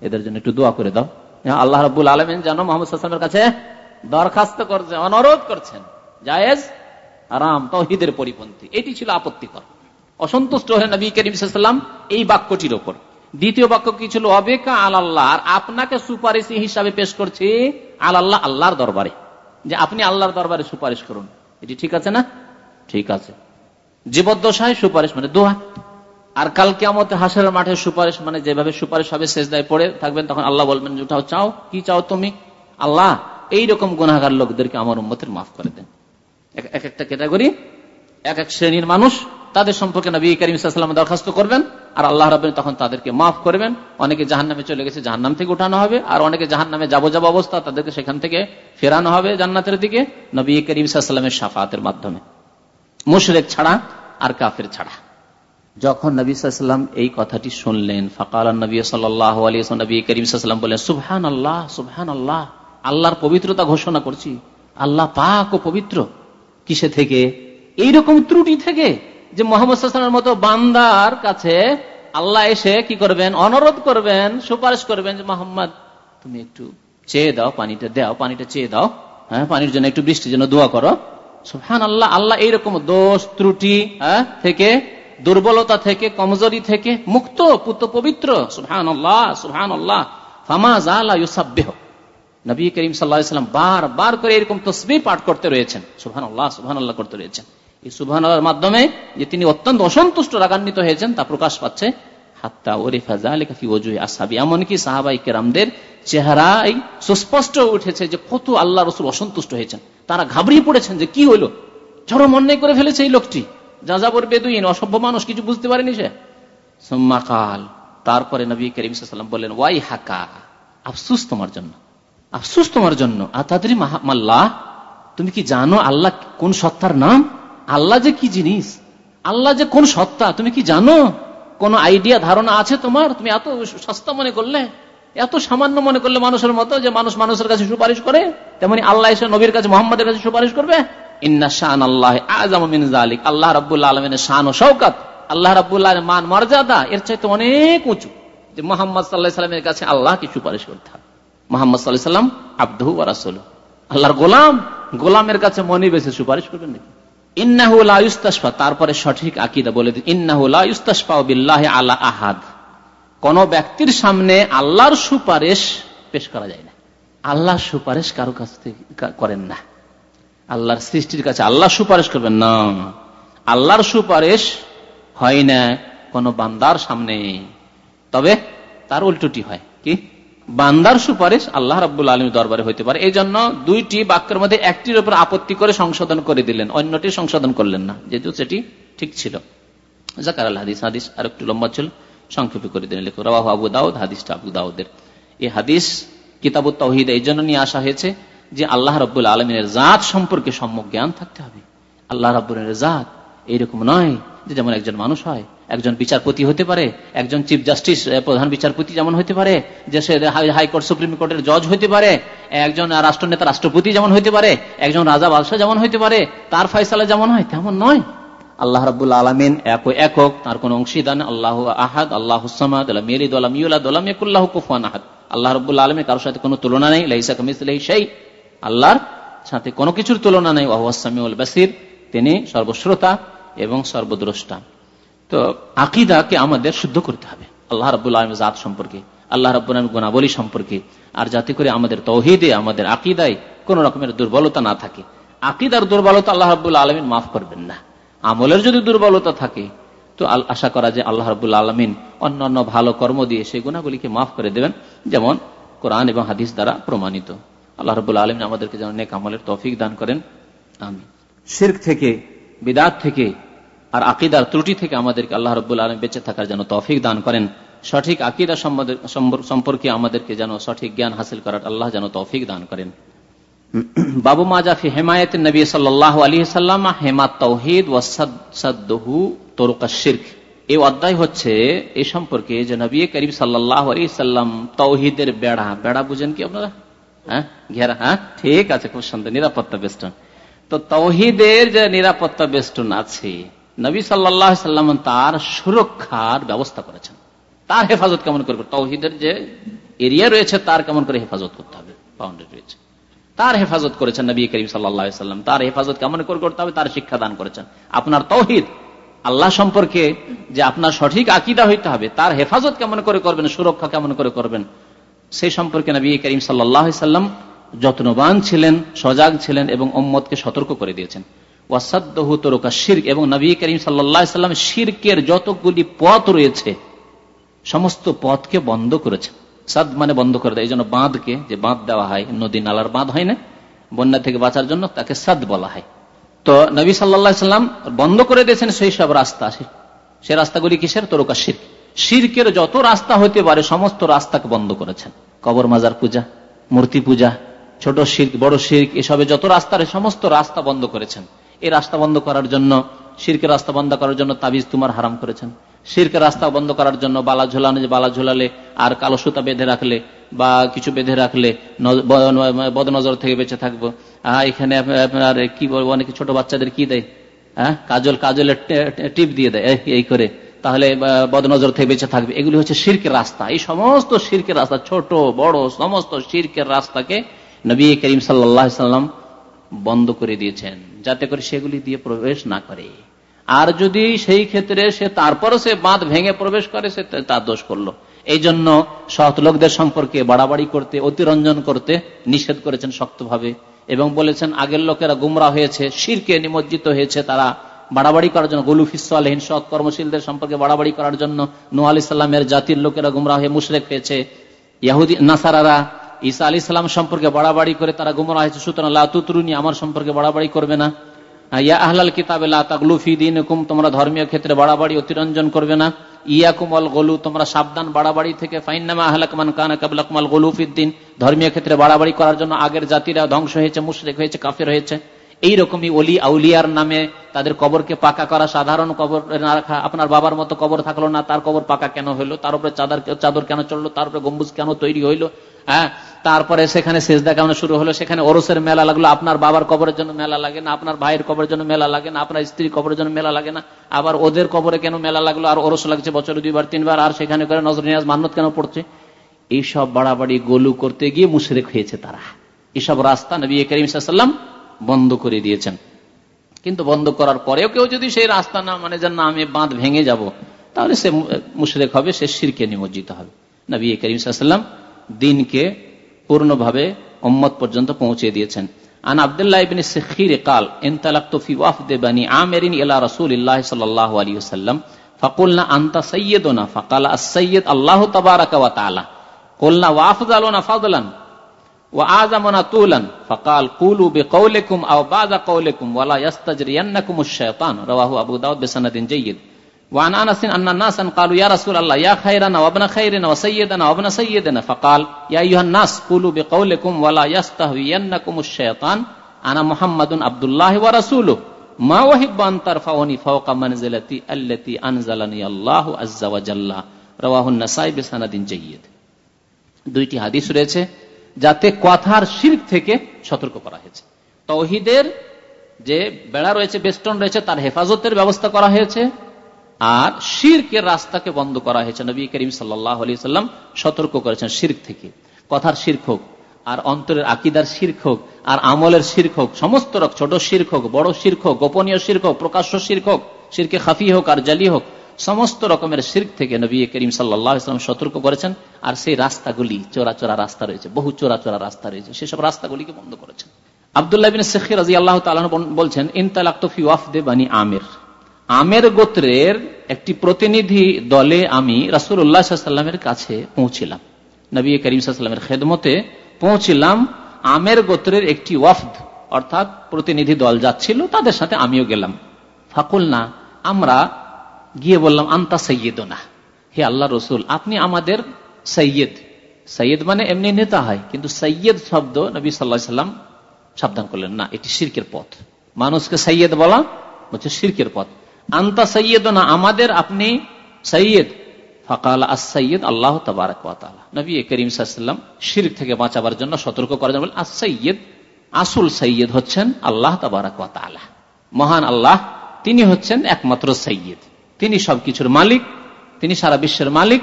এদের জন্য একটু দোয়া করে দাও। আল্লাহ রবুল আলমেন যেন মোহাম্মদ সাল্লামের কাছে দরখাস্ত করছেন অনুরোধ করছেন। জায়েজ আরাম তহিদের পরিপন্থী। এটি ছিল আপত্তিকর। অসন্তুষ্ট হলেন নবী করিম সাল্লাম এই বাক্যটির ওপর। দ্বিতীয় বাক্য কি ছিল? অবেকা আল্লাহ আপনাকে সুপারিশ হিসাবে পেশ করছি আল্লাহ আল্লাহর দরবারে। যে আপনি আল্লাহর দরবারে সুপারিশ করুন। এটি ঠিক আছে না? ঠিক আছে। জীবদ্দশায় সুপারিশ মানে দোয়া। আর কাল কেমতে হাসের মাঠে সুপারিশ মানে যেভাবে সুপারিশ হবে শেষ দায় পড়ে থাকবেন, তখন আল্লাহ বলবেন, উঠাও, চাও। কি চাও তুমি? আল্লাহ এইরকম গুণাগার লোকদেরকে আমার উম্মতের মাফ করে দেন। এক একটা ক্যাটাগরি, এক এক শ্রেণির মানুষ তাদের সম্পর্কে নবী করিম সাল্লাম দরখাস্ত করবেন, আর আল্লাহ রাবেন তখন তাদেরকে মাফ করবেন। অনেকে জাহান নামে চলে গেছে জাহান নাম থেকে উঠানো হবে, আর অনেকে জাহান নামে যাব যাব অবস্থা, তাদেরকে সেখান থেকে ফেরানো হবে জান্নাতের দিকে নবী করিম সাল্লামের সাফাতের মাধ্যমে। মুশরেক ছাড়া আর কাফের ছাড়া। যখন নবী সাল্লাম এই কথাটি শুনলেন, ফকাল নবী সাল্লাহ নবী করিম সাল্লাম বললেন সুবহান আল্লাহ সুবহান আল্লাহ আল্লাহর পবিত্রতা ঘোষণা করছি। আল্লাহ পাক ও পবিত্র। কিসে থেকে? এইরকম ত্রুটি থেকে যে মোহাম্মদ মতো বান্দার কাছে আল্লাহ এসে কি করবেন? অনুরোধ করবেন সুপারিশ করবেন যে মোহাম্মদ তুমি একটু চেয়ে দাও পানিটা দাও পানিটা চেয়ে দাও। হ্যাঁ পানির জন্য একটু বৃষ্টির জন্য দোয়া করো। সুহান আল্লাহ আল্লাহ এইরকম দোষ ত্রুটি হ্যাঁ, থেকে দুর্বলতা থেকে কমজোরি থেকে মুক্ত পুত পবিত্র। সুহান করে এরকম তসবি পাঠ করতে রয়েছেন। সুহান আল্লাহ সুহান আল্লাহ করতে রয়েছেন। এই সুবহান মাধ্যমে যে তিনি অত্যন্ত অসন্তুষ্ট রাগান্বিত হয়েছেন, তা প্রকাশ পাচ্ছে। হাত্তা ওরিফাজা লেখাফি ওজুই আসাবি এমনকি সাহাবাই কেরামদের চেহারাই সুস্পষ্ট উঠেছে যে কত আল্লাহ রসুল অসন্তুষ্ট হয়েছেন। তারা ঘাবড়িয়ে পড়েছেন যে কি হইল চরম অন্যায় করে ফেলেছে এই লোকটি। অসভ্য মানুষ, কিছু বুঝতে পারেনি সে? তারপরে নবী করিম সাল্লাম বললেন, ওয়াই হাকা, আফসুস তোমার জন্য। আফসুস তোমার জন্য। মাল্লাহ, তুমি কি জানো আল্লাহ কোন সত্তার নাম? আল্লাহ যে কি জিনিস? আল্লাহ যে কোন সত্তা? তুমি কি জানো? কোন আইডিয়া ধারণা আছে তোমার? তুমি এত সস্তা মনে করলে, এত সামান্য মনে করলে মানুষের মতো যে মানুষ মানুষের কাছে সুপারিশ করে, তেমনি আল্লাহ এসে নবীর কাছে, মোহাম্মদের কাছে সুপারিশ করবে? ইন্না শান আল্লাহ আজম মিন আল্লাহ রাব্বুল আলমিনের শান ও শৌকত আল্লাহ রাব্বুল্লাহ মান মর্যাদা, এর চাইতে অনেক উঁচু। যে মোহাম্মদ সাল্লাহ সাল্লামের কাছে আল্লাহকে সুপারিশ করতে হবে। মোহাম্মদ সাল্লাহ সাল্লাম রাসুল আল্লাহর গোলাম, গোলামের কাছে মনে বেশি সুপারিশ করবেন নাকি? ইন্নাহুল্লাহ তারপরে সঠিক আকিদা বলে দিন ইন্নাহুল্লাহ বিল্লাহ আহাদ। কোন ব্যক্তির সামনে আল্লাহর সুপারিশ পেশ করা যায় না। আল্লাহ সুপারিশ কারও কাছ থেকে করেন না। আল্লাহর সৃষ্টির কাছে আল্লাহ সুপারিশ করবেন, না। আল্লাহর সুপারিশ হয় না কোন বান্দার সামনে। তবে তার উল্টোটি হয়, কি? বান্দার সুপারিশ আল্লাহ রাবুল আলমী দরবারে হইতে পারে। এই জন্য দুইটি বাক্যের মধ্যে একটির উপর আপত্তি করে সংশোধন করে দিলেন, অন্যটি সংশোধন করলেন না, যেহেতু সেটি ঠিক ছিল। জাকার আল হাদিস হাদিস আর একটু লম্বা ছিল, সংক্ষেপে করে দিলেন লেখক। রাহু আবু দাউদ, হাদিসটা আবু দাউদের। এই হাদিস কিতাব তহিদ এই জন্য নিয়ে আসা হয়েছে যে আল্লাহ রব্বুল আলমিনের জাত সম্পর্কে সম্যক জ্ঞান থাকতে হবে। আল্লাহ রব্বুলের জাত এইরকম নয় যে যেমন একজন মানুষ হয় একজন বিচারপতি হতে পারে, একজন চিফ জাস্টিস প্রধান বিচারপতি যেমন হতে পারে, যে সে হাইকোর্ট সুপ্রিম কোর্টের জজ হতে পারে, একজন রাষ্ট্রনেতা, রাষ্ট্রপতি যেমন হতে পারে, একজন রাজা বাদশাহ যেমন হতে পারে, তার ফয়সালা যেমন হয়, তেমন নয়। আল্লাহ রাবুল আলমিন এক একক, তার কোন অংশীদান আল্লাহ আহাদ, আল্লাহ সামাদ মিয়ালিদ আলাম ইউলাদ আলাম ইয়াকুল্লাহ কুফুয়ান আহাদ। আল্লাহ রব্বুল আলমের কারোর সাথে কোনো তুলনা নেই, লাইসা কামিস সেই আল্লাহর সাথে কোনো কিছুর তুলনা নেই ওয়াসামিউল বাসির, তিনি সর্বশ্রোতা এবং সর্বদ্রষ্টা। তো আকিদাকে আমাদের শুদ্ধ করতে হবে। আল্লাহ রব্বুল আলম জাত সম্পর্কে, আল্লাহ রব্বুল আলম গুণাবলী সম্পর্কে, আর যাতে করে আমাদের তৌহিদে, আমাদের আকিদায় কোন রকমের দুর্বলতা না থাকে। আকিদার দুর্বলতা আল্লাহ রব্বুল আলমিন মাফ করবেন না। আমলের যদি দুর্বলতা থাকে, তো আশা করা যে আল্লাহ রবুল্লা আলমিন অন্য অন্য ভালো কর্ম দিয়ে সেই গুণাগুলিকে মাফ করে দেবেন, যেমন কোরআন এবং হাদিস দ্বারা প্রমাণিত। আল্লাহ রবুল্লা আলমিন আমাদেরকে যেন নেক আমলের তফিক দান করেন। আমি শির্ক থেকে, বিদাত থেকে আর আকিদার ত্রুটি থেকে আমাদেরকে আল্লাহ রব্বুল আলম বেঁচে থাকার জন্য তফিক দান করেন। সঠিক আকিদা সম্পর্কে আমাদেরকে যেন সঠিক জ্ঞান হাসিল করার আল্লাহ যেন তৌফিক দান করেন। বাবু মাজাফি হেমায়ত নবী সাল্লাহ আলী সাল্লাম হেমাত তৌহিদ ওয়াসাদহু তরুকা শির্ক। এই অধ্যায় হচ্ছে এই সম্পর্কে যে নবী করিম সাল্লাহ আলী সাল্লাম তৌহিদের বেড়া। বেড়া বুঝেন কি আপনারা? হ্যাঁ? ঘেরা হ্যাঁ? ঠিক আছে, খুব সুন্দর। নিরাপত্তা বেষ্টন। তো তৌহিদের যে নিরাপত্তা বেষ্টন আছে নবী সাল্লাহ সাল্লাম তার সুরক্ষার ব্যবস্থা করেছেন। তার হেফাজত কেমন করে তৌহিদের যে এরিয়া রয়েছে, তার কেমন করে হেফাজত করতে হবে? বাউন্ডারি রয়েছে। তার হেফাজত করেছেন নবী করিম সাল্লাম। তার হেফাজত কেমন করে করতে হবে? তার শিক্ষা দান করেছেন। আপনার তৌহিদ, আল্লাহ সম্পর্কে যে আপনার সঠিক আকিদা হইতে হবে, তার হেফাজত কেমন করে করবেন? সুরক্ষা কেমন করে করবেন? সেই সম্পর্কে নবী করিম সাল্লাহ সাল্লাম যত্নবান ছিলেন, সজাগ ছিলেন এবং ওম্মদকে সতর্ক করে দিয়েছেন। শির্ক, এবং নবী করিম সাল্লাম শির্কের যতগুলি পথ রয়েছে, সমস্ত পথকে বন্ধ করেছেন। সাদ মানে বন্ধ করে দেয়, এই জন্য বাঁধকে, যে বাঁধ দেওয়া হয়, নদী নালার বাঁধ হয় না, বন্যা থেকে বাঁচার জন্য তাকে সাদ বলা হয়। তো নবী সাল্লা সাল্লাম বন্ধ করে দিয়েছেন সেই সব রাস্তা, সে রাস্তাগুলি কিসের? তরকা শির শিরকের যত রাস্তা হইতে পারে, সমস্ত রাস্তাকে বন্ধ করেছেন। কবর মাজার পূজা, মূর্তি পূজা, ছোট শির্ক, বড় শির্ক, এসবে যত রাস্তা সমস্ত রাস্তা বন্ধ করেছেন। এই রাস্তা বন্ধ করার জন্য শিরকের রাস্তা বন্ধ করার জন্য তাবিজ তোমার হারাম করেছেন। শিরকের রাস্তা বন্ধ করার জন্য বালা ঝোলানো যে বালা ঝোলালে আর কালো সুতা বেঁধে রাখলে বা কিছু বেঁধে রাখলে বদনজর থেকে বেঁচে থাকব। এখানে আপনার কি বলব, অনেকে ছোট বাচ্চাদের কি দেয়? হ্যাঁ কাজল কাজলের টিপ দিয়ে দেয়, এই করে। তাহলে বদনজর থেকে বেঁচে থাকবে। এগুলি হচ্ছে শিরকের রাস্তা। এই সমস্ত শিরকের রাস্তা, ছোট, বড়, সমস্ত শিরকের রাস্তাকে নবী করিম সাল্লাম বন্ধ করে দিয়েছেন। যাতে করে সেগুলি দিয়ে প্রবেশ না করে। আর যদি সেই ক্ষেত্রে সে তারপরও সে বাঁধ ভেঙে প্রবেশ করে, সে তার দোষ করল। এই জন্য সৎ লোকদের সম্পর্কে বাড়াবাড়ি করতে, অতিরঞ্জন করতে নিষেধ করেছেন শক্তভাবে এবং বলেছেন, আগের লোকেরা গুমরা হয়েছে, শিরকে নিমজ্জিত হয়েছে তারা। বাড়াবাড়ি করার জন্য গলুফিসালহীন সৎ কর্মশীলদের সম্পর্কে বাড়াবাড়ি করার জন্য নোয়া আলি সাল্লামের জাতির লোকেরা গুমরা হয়ে মুশরেক হয়েছে। ইয়াহুদি নাসারারা ঈসা আলি সাল্লাম সম্পর্কে বাড়াবাড়ি করে তারা গুমরা হয়েছে, সুতরাং লাতুতরুনি আমার সম্পর্কে বাড়াবাড়ি করবে না। ইয়া আহলাল কিতাবে লাগুলুফি দিন তোমরা ধর্মীয় ক্ষেত্রে বাড়াবাড়ি অতিরঞ্জন করবে না। গলু, তোমরা সাবধান বাড়াবাড়ি থেকে ফাইনামা আহলাকমান কানা কাবলাকুমাল গলুফিদ্দিন ধর্মীয় ক্ষেত্রে বাড়াবাড়ি করার জন্য আগের জাতিরা ধ্বংস হয়েছে, মুশরেক হয়েছে, কাফের হয়েছে। এইরকমই অলি আউলিয়ার নামে তাদের কবরকে পাকা করা, সাধারণ কবর না রাখা, আপনার বাবার মতো কবর থাকল না, তার কবর পাকা কেন হইল তার উপরে চাদর চাদর কেন চলল তার উপরে গম্বুজ কেন তৈরি হইল হ্যাঁ? তারপরে সেখানে সেজদা কেমন শুরু হলো? সেখানে ওরসের মেলা লাগল। আপনার বাবার কবরের জন্য মেলা লাগে না? আপনার ভাইয়ের কবরের জন্য মেলা লাগে না? আপনার স্ত্রীর কবরের জন্য মেলা লাগে না? আবার ওদের কবরে কেন মেলা লাগল? আর ওরস লাগছে বছরে দুইবার, তিনবার, আর সেখানে করে নজর নিয়াজ মান্নত কেন পড়ছে? এইসব বাড়াবাড়ি, গোলু করতে গিয়ে মুশরেক হয়েছে তারা। এসব রাস্তা নবী করিম সাল্লাম বন্ধ করে দিয়েছেন। কিন্তু বন্ধ করার পরেও কেউ যদি সেই রাস্তা না মানে যার না, আমি বাঁধ ভেঙে যাব, তাহলে সে মুশরেক হবে, সে শিরকে নিমজ্জিত হবে। নবী করিম সাল্লাম দিনকে পূর্ণভাবে ওম্মত পর্যন্ত পৌঁছে দিয়েছেন আন আব্দুল্লাহ ইবনে সিখির কাল ইনতালাক্তু ফি ওয়াফদে বানি আমিরিন ইলা রাসূলিল্লাহ সাল্লাল্লাহু আলাইহি ওয়াসাল্লাম ফাকুলনা আনতা সাইয়্যিদুনা ফাকালা আস-সাইয়্যিদ আল্লাহু তাবারাকা ওয়া তাআলা قلنا وافضلنا فضلا واعظمنا طولا فقال قولوا بقولكم او بعض قولكم ولا يستجرينكم الشيطان رواه ابو داود بسند جيد وعن انس ان الناس قالوا يا رسول الله يا خيرنا وابن خيرنا وسيدنا وابن سيدنا فقال يا ايها الناس قولوا بقولكم ولا يستهوينكم الشيطان انا محمد عبد الله ورسوله ما احب ان ترفعوني فوق منزلتي التي انزلني الله عز وجل رواه النسائي بسند جيد দুইটি হাদিস রয়েছে যাতে কথার শির্ক থেকে সতর্ক করা হয়েছে তৌহিদের যে বেড়া রয়েছে বেষ্টন রয়েছে তার হেফাজতের ব্যবস্থা করা হয়েছে আর শিরকের রাস্তাকে বন্ধ করা হয়েছে। নবী করিম সাল্লাহ সাল্লাম সতর্ক করেছেন শির্ক থেকে। কথার শির্ক হোক, আর অন্তরের আকিদার শির্ক হোক, আর আমলের শির্ক হোক, সমস্ত রকম ছোট শির্ক হোক, বড় শির্ক হোক, গোপনীয় শির্ক হোক, প্রকাশ্য শির্ক হোক, শিরকে খাফি হোক, আর জালি হোক, সমস্ত রকমের শির্ক থেকে নবী করিম সাল্লাম সতর্ক করেছেন। আর সেই রাস্তাগুলি চোরা চোরা রাস্তা রয়েছে, বহু চোরা চোরা রাস্তা রয়েছে। সেসব রাস্তাগুলিকে বন্ধ করেছেন। আবদুল্লাহ শেখের রাজি আল্লাহ বলছেন ইনতালাক্তফি ওয়াফদে বানি আমের। আমের গোত্রের একটি প্রতিনিধি দলে আমি রাসুল উল্লাহামের কাছে পৌঁছিলাম। নবী করিম সাল্লামের খেদমতে পৌঁছিলাম, আমের গোত্রের একটি ওয়াফদ, অর্থাৎ প্রতিনিধি দল যাচ্ছিল, তাদের সাথে আমিও গেলাম। ফাকুল না আমরা গিয়ে বললাম, আন্তা সৈয়দ না হে আল্লাহ রসুল, আপনি আমাদের সৈয়দ সৈয়দ মানে এমনি নেতা হয়, কিন্তু সৈয়দ শব্দ নবী সাল্লাহ সাল্লাম সাবধান করলেন না, এটি শির্কের পথ। মানুষকে সৈয়দ বলা হচ্ছে শির্কের পথ। আন্তা সৈয়দ না আমাদের আপনি সৈয়দ। আল্লাহ নবী করিম শির থেকে বাঁচাবার জন্য সতর্ক সৈয়দ হচ্ছেন আল্লাহ মহান আল্লাহ, তিনি হচ্ছেন একমাত্র সৈয়দ। তিনি মালিক, তিনি সারা বিশ্বের মালিক।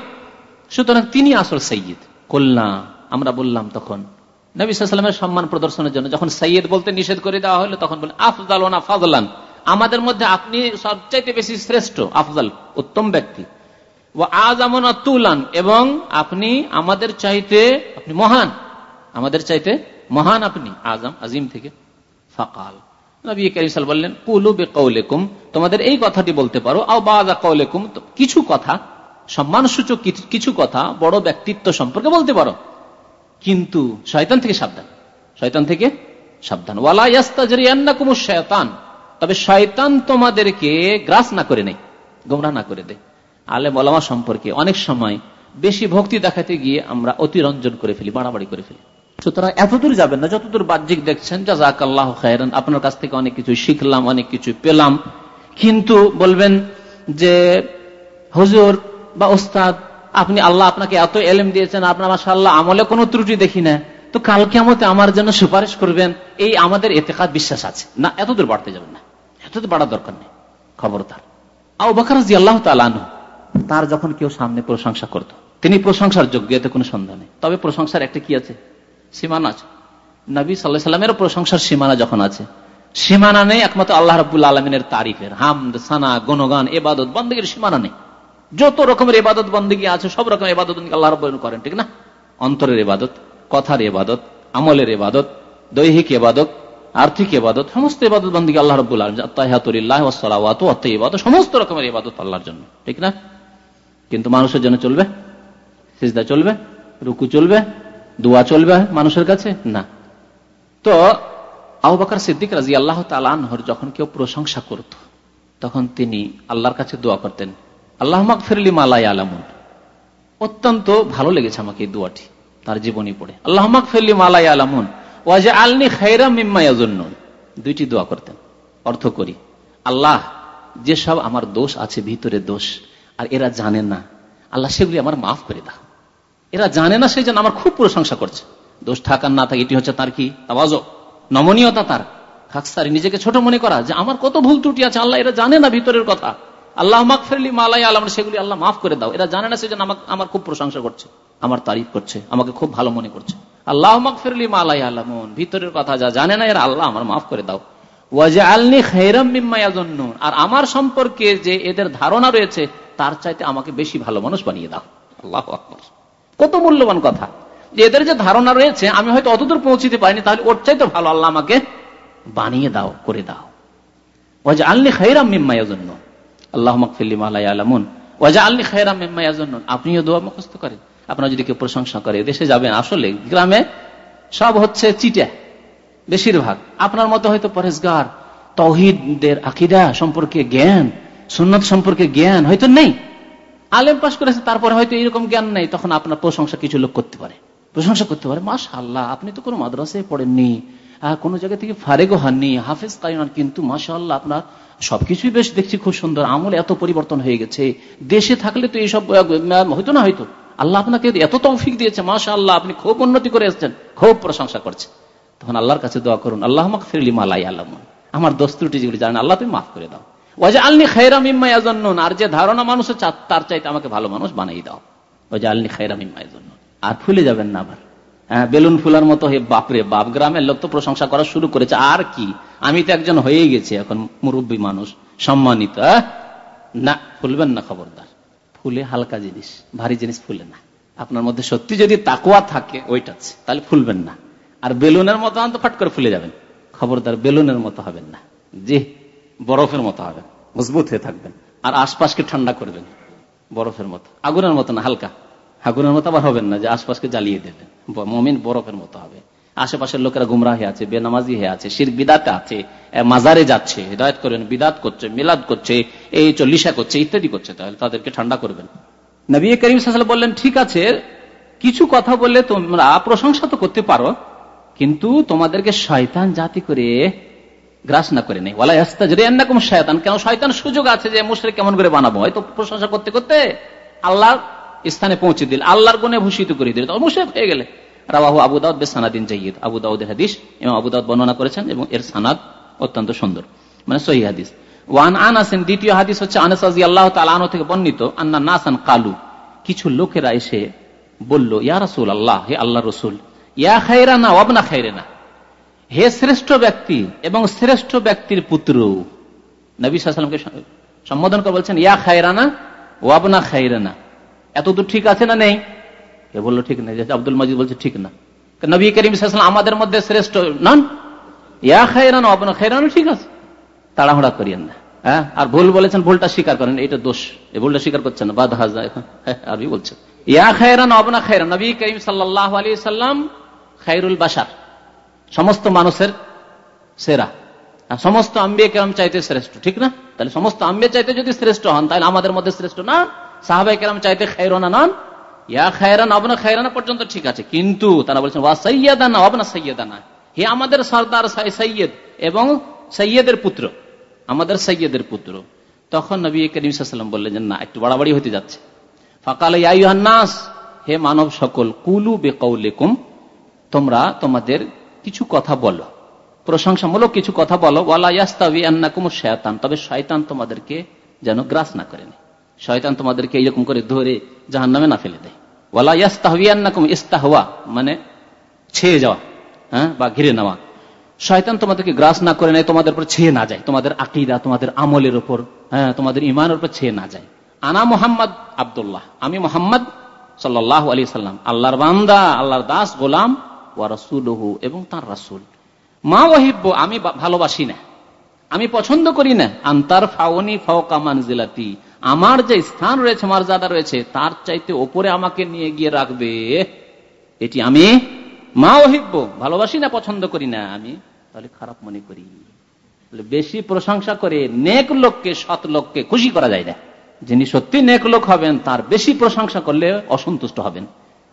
সুতরাং তিনি আসল সৈয়দ। কল্যা আমরা বললাম তখন, নবী সাল্লামের সম্মান প্রদর্শনের জন্য যখন সৈয়দ বলতে নিষেধ করে দেওয়া হলো, তখন বলেন আফজাল ফাজলান আমাদের মধ্যে আপনি সবচাইতে বেশি শ্রেষ্ঠ, আফজাল, উত্তম ব্যক্তি। ও আজ আমনা তুলান, এবং আপনি আমাদের চাইতে, আপনি মহান। আমাদের চাইতে মহান আপনি আজম আজিম থেকে। ফাকাল। বললেন কুলু বে কৌলেকুম তোমাদের এই কথাটি বলতে পারো। কৌলেকুম কিছু কথা, সম্মানসূচক কিছু কথা বড় ব্যক্তিত্ব সম্পর্কে বলতে পারো। কিন্তু শয়তান থেকে সাবধান। শয়তান থেকে সাবধান। ওয়ালা ইয়াস্তাজরিয়ান্না কুমুর শয়তান। তবে শয়তান তোমাদেরকে গ্রাস না করে নেই গোমরা না করে দেয়। আলে বলামা সম্পর্কে অনেক সময় বেশি ভক্তি দেখাতে গিয়ে আমরা অতিরঞ্জন করে ফেলি, বাড়াবাড়ি করে ফেলি। সুতরাং এতদূর যাবেন না, যতদূর বাহ্যিক দেখছেন জাজাক আল্লাহ খায়রান, আপনার কাছ থেকে অনেক কিছু শিখলাম, অনেক কিছু পেলাম। কিন্তু বলবেন যে, হুজুর বা ওস্তাদ, আপনি আল্লাহ আপনাকে এত এলেম দিয়েছেন, আপনার মাসা আল্লাহ আমলে কোনো ত্রুটি দেখি না। তো কালকে কেমতে আমার জন্য সুপারিশ করবেন, এই আমাদের এতেকাত বিশ্বাস আছে। না, এতদূর বাড়তে যাবেন না। এতদূর বাড়ার দরকার নেই খবরদার আউ বাকার আল্লাহ তালানু তার যখন কেউ সামনে প্রশংসা করত, তিনি প্রশংসার যোগ্য, এতে কোনো সন্দেহ নেই। তবে প্রশংসার একটা কি আছে? সীমানা আছে। নবী সাল্লাহ সাল্লামের প্রশংসার সীমানা যখন আছে, সীমানা নেই একমাত্র আল্লাহ রবুল্লা আলমিনের তারিফের। হামদ, সানা, গণগান এবাদত বন্দীগীর সীমানা নেই। যত রকমের এবাদত বন্দীগী আছে, সব রকম এবাদত আল্লাহ রব করেন, ঠিক না? অন্তরের এবাদত কথার এবাদত আমলের এবাদত দৈহিক এবাদত আর্থিক এবাদত সমস্ত এবাদত বন্দী আল্লাহ রবুল্লাহ ইবাদত সমস্ত রকমের এবাদত আল্লাহর জন্য। ঠিক না? কিন্তু মানুষের জন্য চলবে? সিজদা চলবে? রুকু চলবে? দোয়া চলবে মানুষের কাছে? না। তো আহবাকার সিদ্দিক রাজি আল্লাহ তালহর যখন কেউ প্রশংসা করত, তখন তিনি আল্লাহর কাছে দোয়া করতেন আল্লাহ মাক ফেরলি মালাই আলামুন অত্যন্ত ভালো লেগেছে আমাকে এই দোয়াটি, তার জীবনী পড়ে। আল্লাহ মাক ফেরলি মালাই আলামুন ওয়াজে আলনি খাইরা মিম্মায়াজন্য দুইটি দোয়া করতেন। অর্থ করি, আল্লাহ যেসব আমার দোষ আছে, ভিতরে দোষ, আর এরা জানে না, আল্লাহ সেগুলি আমার মাফ করে দাও। এরা জানে না, সেই জন্য আমার খুব প্রশংসা করছে। দোষ থাকার না থাকে, এটি হচ্ছে তার কি? তাবাজ নমনীয়তা তার। খাকসারি, নিজেকে ছোট মনে করা যে আমার কত ভুল ত্রুটি আছে, আল্লাহ এরা জানে না ভিতরের কথা। আল্লাহ মাক ফেরলি মালাই আলম, সেগুলি আল্লাহ মাফ করে দাও। এরা জানে না সে জন্য আমার খুব প্রশংসা করছে। আমার তারিফ করছে, আমাকে খুব ভালো মনে করছে। আল্লাহ মাক মালাই আলমন ভিতরের কথা যা জানে না, এরা আল্লাহ আমার মাফ করে দাও। আলনি আর আমার সম্পর্কে যে এদের ধারণা রয়েছে, তার চাইতে আমাকে বেশি ভালো মানুষ বানিয়ে দাও। আল্লাহ কত মূল্যবান কথা। যে এদের যে ধারণা রয়েছে, আমি হয়তো অতদূর পৌঁছিতে পারিনি, তাহলে ওর চাইতে ভালো আল্লাহ আমাকে বানিয়ে দাও, করে দাও। ওয়াজে আলনি খেরাম মিম্মাইয়া জন্য আল্লাহ মকফিল্লিম আল্লাহ আলমুন ওয়াজা আল্লি খেরাম মিম্মাইয়া জন্য আপনিও দোয়া মুখস্থ করেন। আপনার যদি কেউ প্রশংসা করে দেশে যাবেন, আসলে গ্রামে সব হচ্ছে চিটা, বেশিরভাগ। আপনার মতো হয়তো পরেশগার তহিদের আকিদা সম্পর্কে জ্ঞান, সুন্নত সম্পর্কে জ্ঞান হয়তো নেই। আলেম পাশ করেছে, তারপরে হয়তো এরকম জ্ঞান নেই, তখন আপনার প্রশংসা কিছু লোক করতে পারে। প্রশংসা করতে পারে মাস আল্লাহ আপনি তো কোনো মাদ্রাসায় পড়েননি কোনো জায়গা থেকে ফারেগো হননি, হাফেজ কাইনান কিন্তু মাসা আল্লাহ আপনার সবকিছুই বেশ দেখছি খুব সুন্দর, আমল এত পরিবর্তন হয়ে গেছে। দেশে থাকলে তো এইসব হয়তো না হয়তো। আল্লাহ আপনাকে এত তৌফিক দিয়েছে মাসা আল্লাহ আপনি খুব উন্নতি করে এসছেন, খুব প্রশংসা করছে। তখন আল্লাহর কাছে দোয়া করুন, আল্লাহ ফিরলি মালাই আল্লাহ আমার দোস্তুটি যেগুলি জানেন, আল্লাহ তুমি মাফ করে দাও। ওয়াজা আলনি আর যে ধারণা তার চাইতে আমাকে ভালো মানুষ বানিয়ে দাও। ওয়াজা আলনি আর ফুলে যাবেন না আবার। হ্যাঁ বেলুন ফুলার মতো, হে বাপরে বাপ, গ্রামের লোক তো প্রশংসা করা শুরু করেছে, আর কি? আমি তো একজন হয়ে গেছি এখন মুরব্বী মানুষ, সম্মানিত না, ফুলবেন না খবরদার। ফুলে হালকা জিনিস, ভারী জিনিস ফুলে না। আপনার মধ্যে সত্যি যদি তাকুয়া থাকে ওইটা তাহলে ফুলবেন না। আর বেলুনের মতো আনতো ফাট করে ফুলে যাবেন। খবরদার বেলুনের মতো হবেন না। জি, বরফের মতো হবেন, মজবুত হয়ে থাকবেন। আর আশপাশকে ঠান্ডা করবেন, বরফের মতো। আগুনের মতো না, হালকা। আগুনের মতো আবার হবেন না যে আশপাশকে জ্বালিয়ে দেবেন। মমিন বরফের মতো হবে। আশেপাশের লোকেরা গুমরা হয়ে আছে, বেনামাজি হয়ে আছে, শির বিদাতে আছে মাজারে যাচ্ছে, হৃদায়ত করেন, বিদাত করছে, মিলাদ করছে, এই চল্লিশা করছে, ইত্যাদি করছে, তাহলে তাদেরকে ঠান্ডা করবেন। নবী করিম বললেন, ঠিক আছে, কিছু কথা বললে তোমরা প্রশংসা তো করতে পারো, কিন্তু তোমাদেরকে শয়তান জাতি করে গ্রাস না করে নেই। ওলা এন্নাকুম শয়তান কেন শয়তান সুযোগ আছে যে মুশরে কেমন করে বানাবো? হয়তো প্রশংসা করতে করতে আল্লাহ স্থানে পৌঁছে দিল, আল্লাহর গুণে ভূষিত করে দিল মুশরেক হয়ে গেলে। রাবাহু আবু দাউদ বে সানাদিন জাইদ আবু দাউদের হাদিস এবং আবু দাউদ বর্ণনা করেছেন এবং এর সানাদ অত্যন্ত সুন্দর মানে সহি হাদিস। ওয়ান আনাসেন, দ্বিতীয় হাদিস হচ্ছে আনাস আল্লাহ তালানো থেকে বর্ণিত, আন্না নাসান কালু, কিছু লোকেরা এসে বলল, ইয়া রসুল আল্লাহ হে আল্লাহ রসুল, ইয়া খাইরা না অবনা খাইরে না হে শ্রেষ্ঠ ব্যক্তি এবং শ্রেষ্ঠ ব্যক্তির পুত্র। নবী সাল্লামকে সম্বোধন করে বলছেন, ইয়া খায়রানা ওয়াবনা খাইরানা এত দূর ঠিক আছে না নেই? এ বলল ঠিক নেই আব্দুল মজিদ বলছে ঠিক না। নবী করিম আমাদের মধ্যে শ্রেষ্ঠ নন। ইয়া খাইরান ওয়াবনা খাইরানো ঠিক আছে। তাড়াহুড়া করিয়েন না। হ্যাঁ? আর ভুল বলেছেন ভুলটা স্বীকার করেন এটা দোষ। এই ভুলটা স্বীকার করছেন না। বাদ হাজা হ্যাঁ, আরবি বলছেন ইয়া খায়রান অবনা খায়রান নবী করিম সাল্লাহ আলী সাল্লাম খাইরুল বাসার সমস্ত মানুষের সেরা। সমস্ত আম্বে কেরাম চাইতে শ্রেষ্ঠ ঠিক না? তাহলে সমস্ত আম্বে চাইতে যদি শ্রেষ্ঠ হন তাহলে আমাদের মধ্যে শ্রেষ্ঠ না সাহাবাই কেরাম চাইতে খাইরানা নন। ইয়া খায়রান অবনা খায়রানা পর্যন্ত ঠিক আছে, কিন্তু তারা বলছেন, ওয়া সৈয়দানা হে আমাদের সর্দার সৈয়দ এবং সৈয়দের পুত্র, আমাদের সৈয়দের পুত্র। তখন নবী বললেন যে, না, একটু বাড়াবাড়ি হতে যাচ্ছে। হে মানব সকল, কুলু বেকৌলেকুম তোমরা তোমাদের কিছু কথা বলো। প্রশংসামূলক কিছু কথা বলো। ওয়ালা ইয়াস্তাবি শয়তান, তবে শয়তান তোমাদেরকে যেন গ্রাস না করেনি শয়তান তোমাদেরকে এইরকম করে ধরে জাহান নামে না ফেলে দেয়। ওয়ালা ইস্তাহওয়া মানে ছেয়ে যাওয়া হ্যাঁ বা ঘিরে নেওয়া। শয়তান তোমাদেরকে গ্রাস না করে নেয়, তোমাদের উপর ছেয়ে না যায়, তোমাদের আকিদা, তোমাদের আমলের উপর হ্যাঁ তোমাদের ইমানের উপর ছেয়ে না যায়। আনা মোহাম্মদ আবদুল্লাহ, আমি মোহাম্মদ সাল্লাহ আলী সাল্লাম, আল্লাহর বান্দা, আল্লাহর দাস, গোলাম, ওয়া রসুলহু, এবং তার রাসুল। মা ওয়াহিব্য আমি ভালোবাসি না। আমি পছন্দ করি না। আন্তার ফাওনি ফাওকা মানজিলাতি আমার যে স্থান রয়েছে, মর্যাদা রয়েছে, তার চাইতে ওপরে আমাকে নিয়ে গিয়ে রাখবে। এটি আমি মা ওহিব্য ভালোবাসি না, পছন্দ করি না আমি। তাহলে খারাপ মনে করি। বেশি প্রশংসা করে নেক লোককে, সৎ লোককে খুশি করা যায় না। যিনি সত্যি নেক লোক হবেন, তার বেশি প্রশংসা করলে অসন্তুষ্ট হবেন।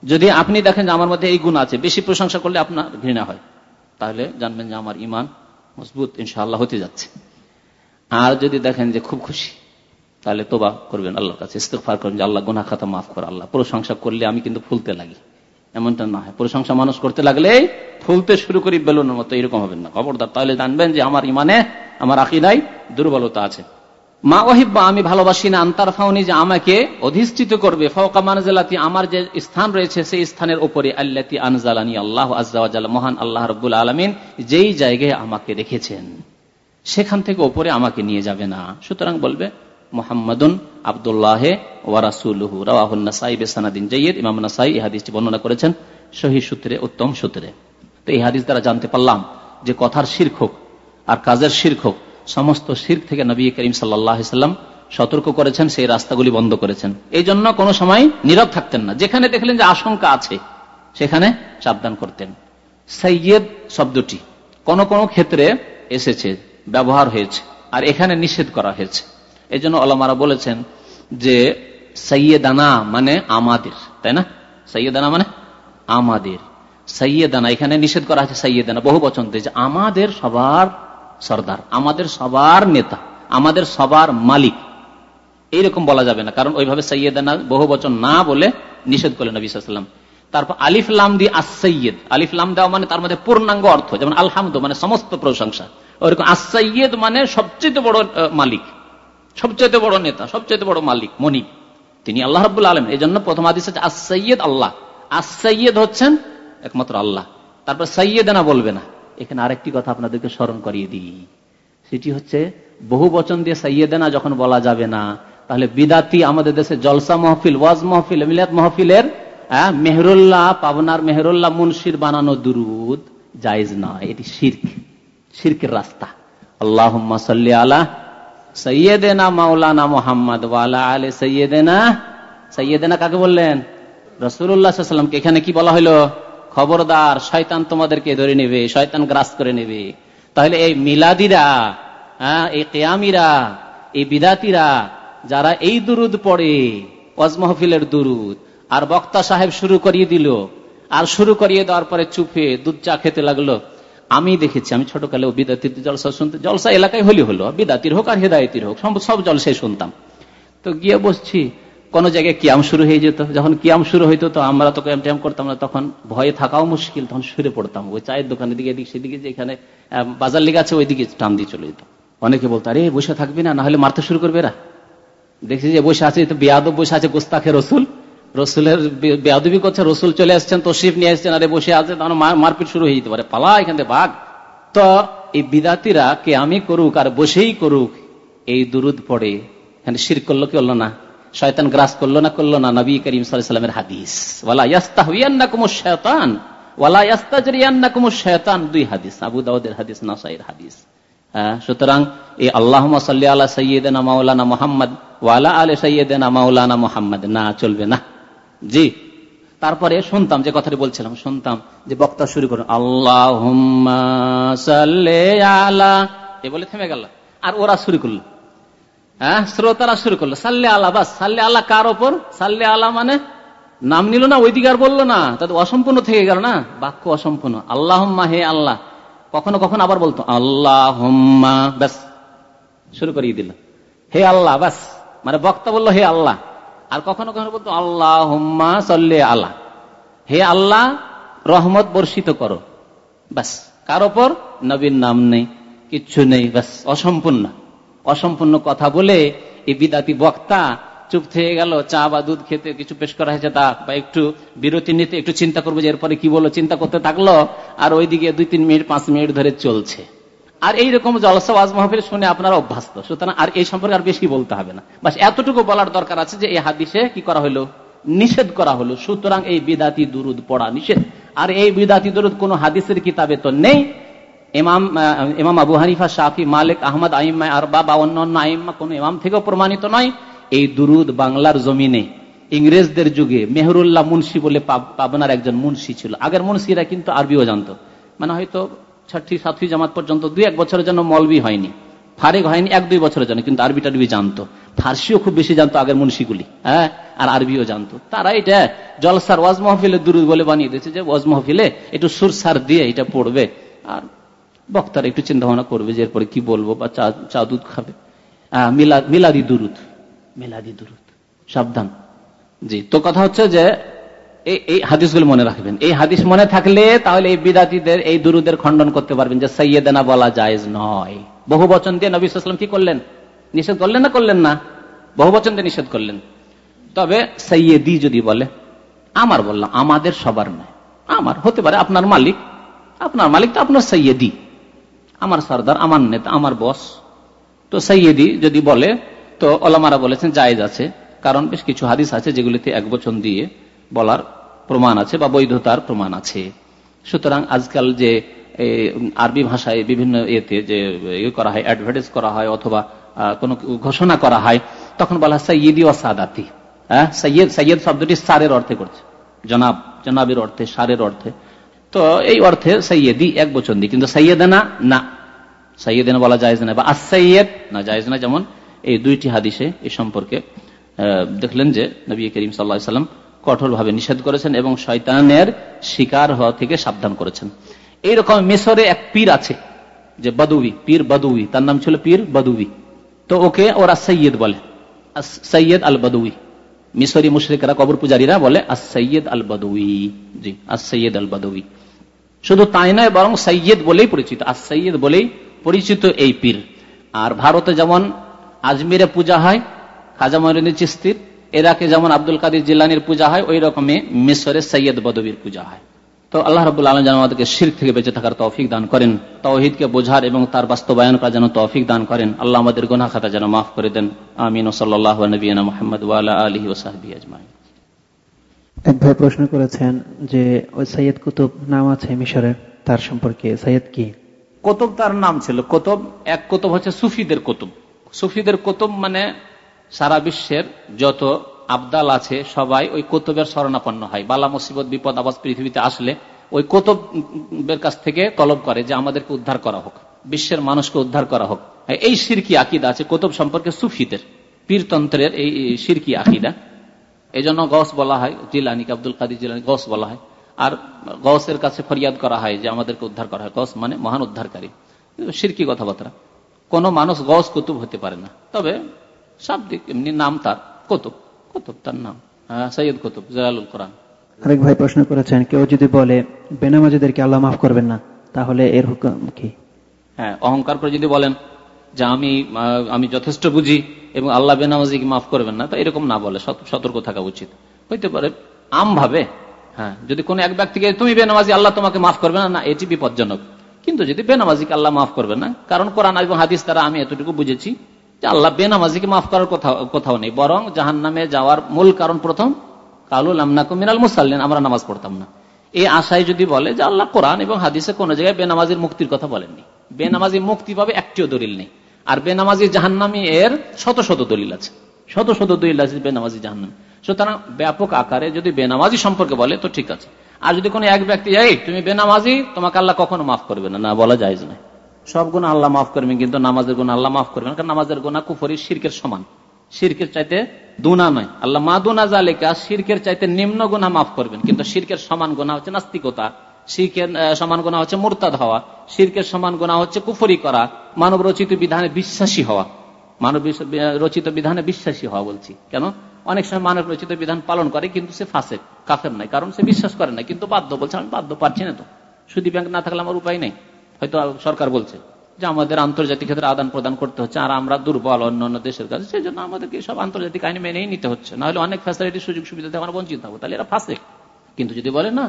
যদি আপনি দেখেন যে আমার মধ্যে এই গুণ আছে, বেশি প্রশংসা করলে আপনার ঘৃণা হয়, তাহলে জানবেন যে আমার ইমান মজবুত ইনশাল্লাহ হতে যাচ্ছে। আর যদি দেখেন যে খুব খুশি তাহলে তোবা করবেন আল্লাহর কাছে। ইস্তেফার করবেন যে আল্লাহ গুনা খাতা মাফ করে আল্লাহ। প্রশংসা করলে আমি কিন্তু ফুলতে লাগি। এমনটা না হয়। প্রশংসা মানুষ করতে লাগলে ফুলতে শুরু করি বেলুনের মতো, এরকম হবেন না। খবরদার। তাহলে জানবেন যে আমার ইমানে, আমার আকিদাই দুর্বলতা আছে। মা ওহিব্বা, আমি ভালোবাসি না। আন্তার ফাউনি যে আমাকে অধিষ্ঠিত করবে। ফৌকা মানজালাতি, আমার যে স্থান রয়েছে, সেই স্থানের উপরে আল্লাতি আনজালানি আল্লাহ আজাল মহান আল্লাহ রব্বুল আলমিন যেই জায়গায় আমাকে রেখেছেন, সেখান থেকে ওপরে আমাকে নিয়ে যাবে না। সুতরাং বলবে মোহাম্মদুন আবদুল্লাহ ওয়ারাসুলহু জৈয়দ ইমাম নাসাই এই হাদিসটি বর্ণনা করেছেন সহি সূত্রে, উত্তম সূত্রে। তো এই হাদিস দ্বারা জানতে পারলাম যে কথার শির্ক আর কাজের শির্ক সমস্ত শির্ক থেকে নবী করিম সতর্ক করেছেন, সেই রাস্তাগুলি বন্ধ করেছেন। এই জন্য কোনো সময় নীরব থাকতেন না। যেখানে দেখলেন যে আশঙ্কা আছে, সেখানে সাবধান করতেন। সৈয়দ শব্দটি কোন কোন ক্ষেত্রে এসেছে, ব্যবহার হয়েছে, আর এখানে নিষেধ করা হয়েছে। এই জন্য আলমারা বলেছেন যে সৈয়দানা মানে আমাদের, তাই না? সৈয়দানা মানে আমাদের। সৈয়দানা এখানে নিষেধ করা হয়েছে সৈয়দানা বহু বচন দিয়েছে। আমাদের সবার সর্দার, আমাদের সবার নেতা, আমাদের সবার মালিক, এইরকম বলা যাবে না। কারণ ওইভাবে সৈয়দানা বহু বচন না বলে নিষেধ করলেন নবী সাল্লাম তারপর আলিফ লাম দি আসৈয়দ আলিফ লাম দেওয়া মানে তার মধ্যে পূর্ণাঙ্গ অর্থ, যেমন আলহামদ মানে সমস্ত প্রশংসা। ওইরকম আসৈয়দ মানে সবচেয়ে বড় মালিক। সবচেয়ে বড় নেতা সবচেয়ে বড় মালিক মনিক তিনি আল্লাহ রবুল্লা আলম এই জন্য প্রথম আদিস হচ্ছে আসৈয়দ আল্লাহ। আসৈয়দ হচ্ছেন একমাত্র আল্লাহ। তারপর সৈয়দানা বলবে না। এখানে আরেকটি কথা আপনাদেরকে স্মরণ করিয়ে দিই। সেটি হচ্ছে, বহু বচন দিয়ে সৈয়দানা যখন বলা যাবে না, তাহলে বিদাতি আমাদের দেশে জলসা মহফিল, ওয়াজ মহফিল, মিলাদ মহফিলের মেহরুল্লাহ, পাবনার মেহরুল্লাহ মুন্সির বানানো দুরুদ জায়জ নয়। এটি শির্ক, শির্কের রাস্তা। আল্লাহ সাল্লি আলা সৈয়দেনা মাওলানা মোহাম্মদ ওয়ালা আলে সৈয়দেনা। সৈয়দেনা কাকে বললেন? রসুল্লাহামকে এখানে কি বলা হলো খবরদার, শয়তান তোমাদেরকে ধরে নেবে, শয়তান গ্রাস করে নেবে। তাহলে এই মিলাদিরা হ্যাঁ এই কেয়ামিরা, এই বিদাতিরা, যারা এই দুরুদ পড়ে, ওয়াজ মাহফিলের দুরুদ, আর বক্তা সাহেব শুরু করিয়ে দিল, আর শুরু করিয়ে দেওয়ার পরে চুপে দুধ চা খেতে লাগল। আমি দেখেছি, আমি ছোটকালে বিদাতির জলসা শুনতে জলসা এলাকায় হলি হলো, বিদাতির হোক আর হেদায়তির হোক, সব জলসাই শুনতাম। তো গিয়ে বসছি, কোন জায়গায় কিয়াম শুরু হয়ে যেত। যখন কিয়াম শুরু হইতো, তো আমরা তো ক্যাম ট্যাম করতাম না, তখন ভয়ে থাকাও মুশকিল, তখন শুয়ে পড়তাম। ওই চায়ের দোকানের দিকে, এদিক সেদিকে যেখানে বাজার লেগে আছে, ওইদিকে টান দিয়ে চলে যেত। অনেকে বলতো, আরে, বসে থাকবি না হলে মারতে শুরু করবে এরা। দেখছি যে বসে আছে বেয়াদব বসে আছে গোস্তাখে রসুল। রসুলের বেয়াদবি করছে, রসুল চলে আসছেন তো তশরিফ নিয়ে আসছেন, আরে বসে আছে তখন মারপিট শুরু হয়ে যেতে পারে। পালা এখান থেকে ভাগ। তো এই বিদাতিরা কে আমি করুক আর বসেই করুক, এই দুরুদ পড়ে। এখানে শির করল কি না? শয়তান গ্রাস করল না করল না? নবী করিম সাল্লামের হাদিস। ওয়ালা কুমুর শয়তান ওয়ালা ইয়াস্তা শয়তান দুই হাদিস, আবু দাউদের হাদিস হাদিস। সুতরাং এই মোহাম্মদ, ওয়ালা আলে সৈয়দেনা মাওলানা মোহাম্মদ। না, চলবে না। জি। তারপরে শুনতাম যে কথাটি বলছিলাম, শুনতাম যে বক্তা শুরু করুন আল্লাহ আলা এ বলে থেমে গেল। আর ওরা শুরু করল। হ্যাঁ শ্রোতারা শুরু করল, সাল্লে আল্লাহ বাস, সাল্লে আল্লাহ কার ওপর? সাল্লে আল্লাহ মানে? নাম নিল না ওইদিকে আর বলল না। তাতে অসম্পূর্ণ থেকে গেল না? বাক্য অসম্পূর্ণ। আল্লাহ হে আল্লাহ। কখনো কখনো আবার বলতো আল্লাহ শুরু করিয়ে দিল। হে আল্লাহ ব্যাস মানে বক্তা বলল, হে আল্লাহ আর কখনো কখনো বলতো আল্লাহ সাল্লে আল্লাহ হে আল্লাহ, রহমত বর্ষিত করো। ব্যাস, কার ওপর? নবীর নাম নেই, কিচ্ছু নেই, ব্যাস, অসম্পূর্ণ। অসম্পূর্ণ কথা বলে এই বিদাতি বক্তা চুপ থেকে গেল, চা বা দুধ খেতে কিছু পেশ করা হয়েছে তা বা একটু বিরতি নিতে একটু চিন্তা করব যে এরপরে কি বলো, চিন্তা করতে থাকল, আর ওইদিকে দুই তিন মিনিট, পাঁচ মিনিট ধরে চলছে। আর এইরকম জলসা ওয়াজ শুনে আপনারা অভ্যস্ত। সুতরাং আর এই সম্পর্কে আর বেশি বলতে হবে না। বাস এতটুকু বলার দরকার আছে যে এই হাদিসে কি করা হলো? নিষেধ করা হলো। সুতরাং এই বিদাতি দুরুদ পড়া নিষেধ। আর এই বিদাতি দুরুদ কোন হাদিসের কিতাবে তো নেই। ইমাম ইমাম আবু হানিফা, শাফি, মালিক, আহমদ, আইম্মা বা অন্য অন্য আইম্মা কোন ইমাম থেকেও প্রমাণিত নয়। এই দুরুদ বাংলার জমিনে। ইংরেজদের যুগে মেহরুল্লাহ মুন্সি বলে পাবনার একজন মুন্সি ছিল। আগের মুন্সিরা কিন্তু আরবিও জানতো। মানে হয়তো ষাটটি সাতটি জামাত পর্যন্ত দুই এক বছরের জন্য মলবি হয়নি। ফারেক হয়নি এক দুই বছরের জন্য কিন্তু আরবি টারবি জানতো। ফার্সিও খুব বেশি জানতো আগের মুন্সিগুলি হ্যাঁ? আর আরবিও জানতো। তারা এটা জলসার ওয়াজ মাহফিলে দুরুদ বলে বানিয়ে দিয়েছে যে ওয়াজ মাহফিলে একটু সুর সার দিয়ে এটা পড়বে। আর বক্তার একটু চিন্তা ভাবনা করবে যে এরপরে কি বলব বা চা চা দুধ খাবে। মিলাদি দুরুদ। মিলাদি দুরুদ। সাবধান। জি তো কথা হচ্ছে যে এই হাদিসগুলো মনে রাখবেন। এই হাদিস মনে থাকলে তাহলে এই বিদাতিদের, এই দুরুদের খণ্ডন করতে পারবেন যে সৈয়দানা বলা জায়েজ নয়। বহু বচন দিয়ে নবী সাল্লাম কি করলেন? নিষেধ করলেন না করলেন না? বহু বচন দিয়ে নিষেধ করলেন। তবে সৈয়দি যদি বলে, আমার বললাম, আমাদের সবার নয়। আমার হতে পারে আপনার মালিক। আপনার মালিক তো আপনার সৈয়দি আমার সর্দার, আমার নেতা, আমার বস। তো সৈয়দি যদি বলে, তো ওলামারা বলেছেন, জায়েজ আছে। কারণ বেশ কিছু হাদিস আছে যেগুলিতে এক বচন দিয়ে বলার প্রমাণ আছে বা বৈধতার প্রমাণ আছে। সুতরাং আজকাল যে আরবি ভাষায় বিভিন্ন এতে যে ইয়ে করা হয় অ্যাডভার্টাইজ করা হয় অথবা কোনো ঘোষণা করা হয়, তখন বলা হয় সৈয়দি ও সাদাতি। হ্যাঁ? সৈয়দ সৈয়দ শব্দটি সারের অর্থে করছে। জনাব, জনাবের অর্থে, সারের অর্থে। তো এই অর্থে সৈয়দি এক বচন দি কিন্তু সৈয়দানা না। সৈয়দানা বলা যায় না, বা আসৈয়দ না যায় না। যেমন এই দুইটি হাদিসে এই সম্পর্কে দেখলেন যে নবী করিম সাল্লা সাল্লাম কঠোরভাবে নিষেধ করেছেন এবং শয়তানের শিকার হওয়া থেকে সাবধান করেছেন। এইরকম মিশরে এক পীর আছে, যে বদুবি, পীর বদুবি, তার নাম ছিল পীর বদুবি। তো ওকে ওরা সৈয়দ বলে সৈয়দ আল বদুই মিশরি মুশরিকরা, কবর পূজারীরা বলে, আস সৈয়দ আল বদুই জি, আস সৈয়দ আল বদুই শুধু তাই নয়, বরং সৈয়দ বলেই পরিচিত, আস সৈয়দ বলেই পরিচিত এই পীর। আর ভারতে যেমন আজমিরে পূজা হয়, খাজা মহিন চিস্তির এরাকে যেমন আব্দুল কাদির জিল্লানির পূজা হয় ওই রকমই মিশরে সৈয়দ বদবির পূজা হয়। তো আল্লাহ রবুল্লা আলম যেন আমাদেরকে শির থেকে বেঁচে থাকার তৌফিক দান করেন তৌহিদকে বোঝার এবং তার বাস্তবায়ন করার যেন তৌফিক দান করেন। আল্লাহ আমাদের গোনা খাতা যেন মাফ করে দেন। আমিন ওসল্লাহ নবীনা মোহাম্মদ ওয়ালা আলহি ওসাহবি আজমাই এক ভাই প্রশ্ন করেছেন যে ওই সৈয়দ কুতুব নাম আছে মিশরের তার সম্পর্কে। সৈয়দ কি? কোতব তার নাম ছিল কোতব। এক কোতব হচ্ছে সুফিদের কোতব। সুফিদের কোতব মানে সারা বিশ্বের যত আবদাল আছে, সবাই ওই কোতবের শরণাপন্ন হয়। বালা মুসিবত, বিপদ, আবাস পৃথিবীতে আসলে ওই কোতবের কাছ থেকে তলব করে যে আমাদেরকে উদ্ধার করা হোক, বিশ্বের মানুষকে উদ্ধার করা হোক। এই সিরকি আকিদা আছে কোতব সম্পর্কে সুফিদের, পীরতন্ত্রের এই সিরকি আকিদা। এই জন্য গস বলা হয় জিলানিকে আব্দুল কাদির জিলানি গস বলা হয়। আর গসের কাছে ফরিয়াদ করা হয় যে আমাদেরকে উদ্ধার করা হয়। গস মানে মহান উদ্ধারকারী। সিরকি কথাবার্তা। কোন মানুষ গস কুতুব হতে পারে না। তবে শাব্দিক এমনি নাম তার কতুব কতুব তার নাম সৈয়দ কতুব জয়ালুল কোরআন। আরেক ভাই প্রশ্ন করেছেন কেউ যদি বলে বেনামাজিদেরকে আল্লাহ মাফ করবেন না তাহলে এর হুকুম কি? হ্যাঁ অহংকার করে যদি বলেন যে আমি আমি যথেষ্ট বুঝি এবং আল্লাহ বেনামাজিকে মাফ করবেন না তা এরকম না বলে সতর্ক থাকা উচিত। হইতে পারে আম ভাবে হ্যাঁ যদি কোন এক ব্যক্তিকে তুমি বেনামাজি আল্লাহ তোমাকে মাফ করবে না? না এটি বিপজ্জনক। কিন্তু যদি বেনামাজিকে আল্লাহ মাফ করবে না কারণ কোরআন এবং হাদিস তারা আমি এতটুকু বুঝেছি আল্লাহ বেনামাজিকে মাফ করার কোথাও নেই। বরং জাহান নামে যাওয়ার মূল কারণ প্রথম কালুল আমনাকু মিনাল মুসাল্লিন, আমরা নামাজ পড়তাম না। এই আশায় যদি বলে যে আল্লাহ কোরআন এবং হাদিসে কোন জায়গায় বেনামাজির মুক্তির কথা বলেননি। বেনামাজি মুক্তি পাবে একটিও দলিল নেই। আর বেনামাজি জাহান্নামি এর শত শত দলিল আছে। শত শত দলিল আছে বেনামাজি জাহান্নামি। সুতরাং ব্যাপক আকারে যদি বেনামাজি সম্পর্কে বলে, তো ঠিক আছে। আর যদি কোনো এক ব্যক্তি যাই তুমি বেনামাজি, তোমাকে আল্লাহ কখনো মাফ করবে না? না, বলা যায় না সব গুণ আল্লাহ মাফ করবেন, কিন্তু নামাজের গুণ আল্লাহ মাফ করবেন, কারণ নামাজের গুণা কুফরি, শিরকের সমান। শিরকের চাইতে দুনা নয়। আল্লাহ মা দুনা জালেকা, শিরকের চাইতে নিম্ন গুণা মাফ করবেন, কিন্তু শিরকের সমান গুণা হচ্ছে নাস্তিকতা। শিরকের সমান গুণা হচ্ছে মোরতাদ হওয়া। শিরকের সমান গুণা হচ্ছে কুফরি করা মানব রচিত বিধানে বিশ্বাসী হওয়া। মানব রচিত বিধানে বিশ্বাসী হওয়া বলছি। কেন? অনেক সময় মানব রচিত বিধান পালন করে, কিন্তু সে ফাঁসে কাফের নাই কারণ সে বিশ্বাস করে না, কিন্তু বাধ্য বলছে, আমি বাধ্য পারছি না তো। সুদী ব্যাংক না থাকলে আমার উপায় নেই। হয়তো সরকার বলছে যে আমাদের আন্তর্জাতিক ক্ষেত্রে আদান প্রদান করতে হচ্ছে, আর আমরা দুর্বল অন্য অন্য দেশের কাছে সেই জন্য আমাদেরকে সব আন্তর্জাতিক আইন মেনেই নিতে হচ্ছে। না হলে অনেক ফ্যাসিলিটি সুযোগ সুবিধা থেকে আমরা বঞ্চিত হব। তাহলে এরা ফাঁসে। কিন্তু যদি বলে না,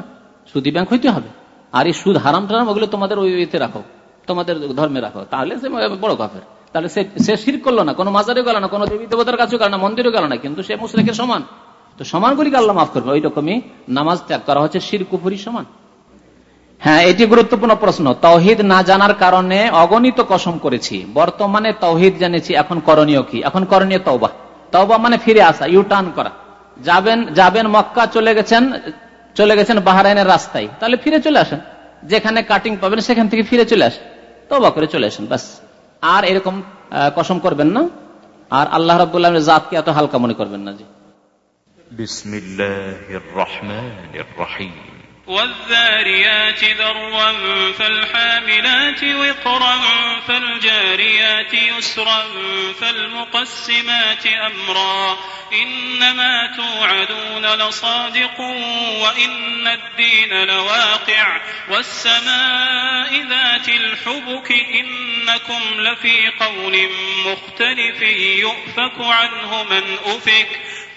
সুদী ব্যাংক হইতে হবে। আর এই সুদ হারাম টারাম, ওগুলো তোমাদের ওই ইতে রাখো, তোমাদের ধর্মে রাখো। তাহলে সে বড় কাফের। তাহলে সে সে শির করল না, কোনো মাজারে গেল না, কোনো দেবী দেবতার কাছেও গেল না, মন্দিরও গেল না, কিন্তু সে মুসলিকের সমান। তো সমান করি আল্লাহ মাফ করবে? ওই রকমই নামাজ ত্যাগ করা হচ্ছে শির কুফুরি সমান। হ্যাঁ এটি গুরুত্বপূর্ণ প্রশ্ন। তৌহিদ না জানার কারণে অগণিত কসম করেছি। বর্তমানে তৌহিদ জেনেছি, এখন করণীয় কি? এখন করণীয় তৌবা তৌবা মানে ফিরে আসা ইউ টার্ন করা। যাবেন যাবেন মক্কা, চলে গেছেন চলে গেছেন বাহারাইনের রাস্তায়। তাহলে ফিরে চলে আসেন। যেখানে কাটিং পাবেন, সেখান থেকে ফিরে চলে আসেন। তবা করে চলে আসেন বাস আর এরকম কসম করবেন না। আর আল্লাহ রবাহ জাতকে এত হালকা মনে করবেন না জি বিসমিল্লাহির রহমানির রহিম। والذاريات ذروا فالحاملات وقرا فالجاريات يسرا فالمقسمات أمرا إنما توعدون لصادق وإن الدين لواقع والسماء ذات الحبك إنكم لفي قول مختلف يؤفك عنه من أفك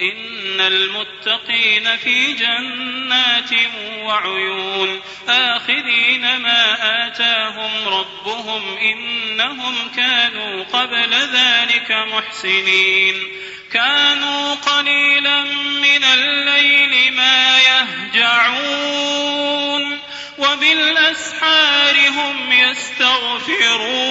إن المتقين في جنات وعيون آخذين ما آتاهم ربهم إنهم كانوا قبل ذلك محسنين كانوا قليلا من الليل ما يهجعون وبالأسحار هم يستغفرون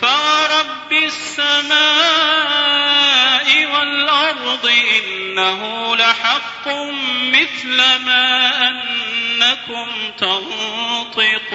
فورب السماء والأرض إنه لحق مثل ما أنكم تنطقون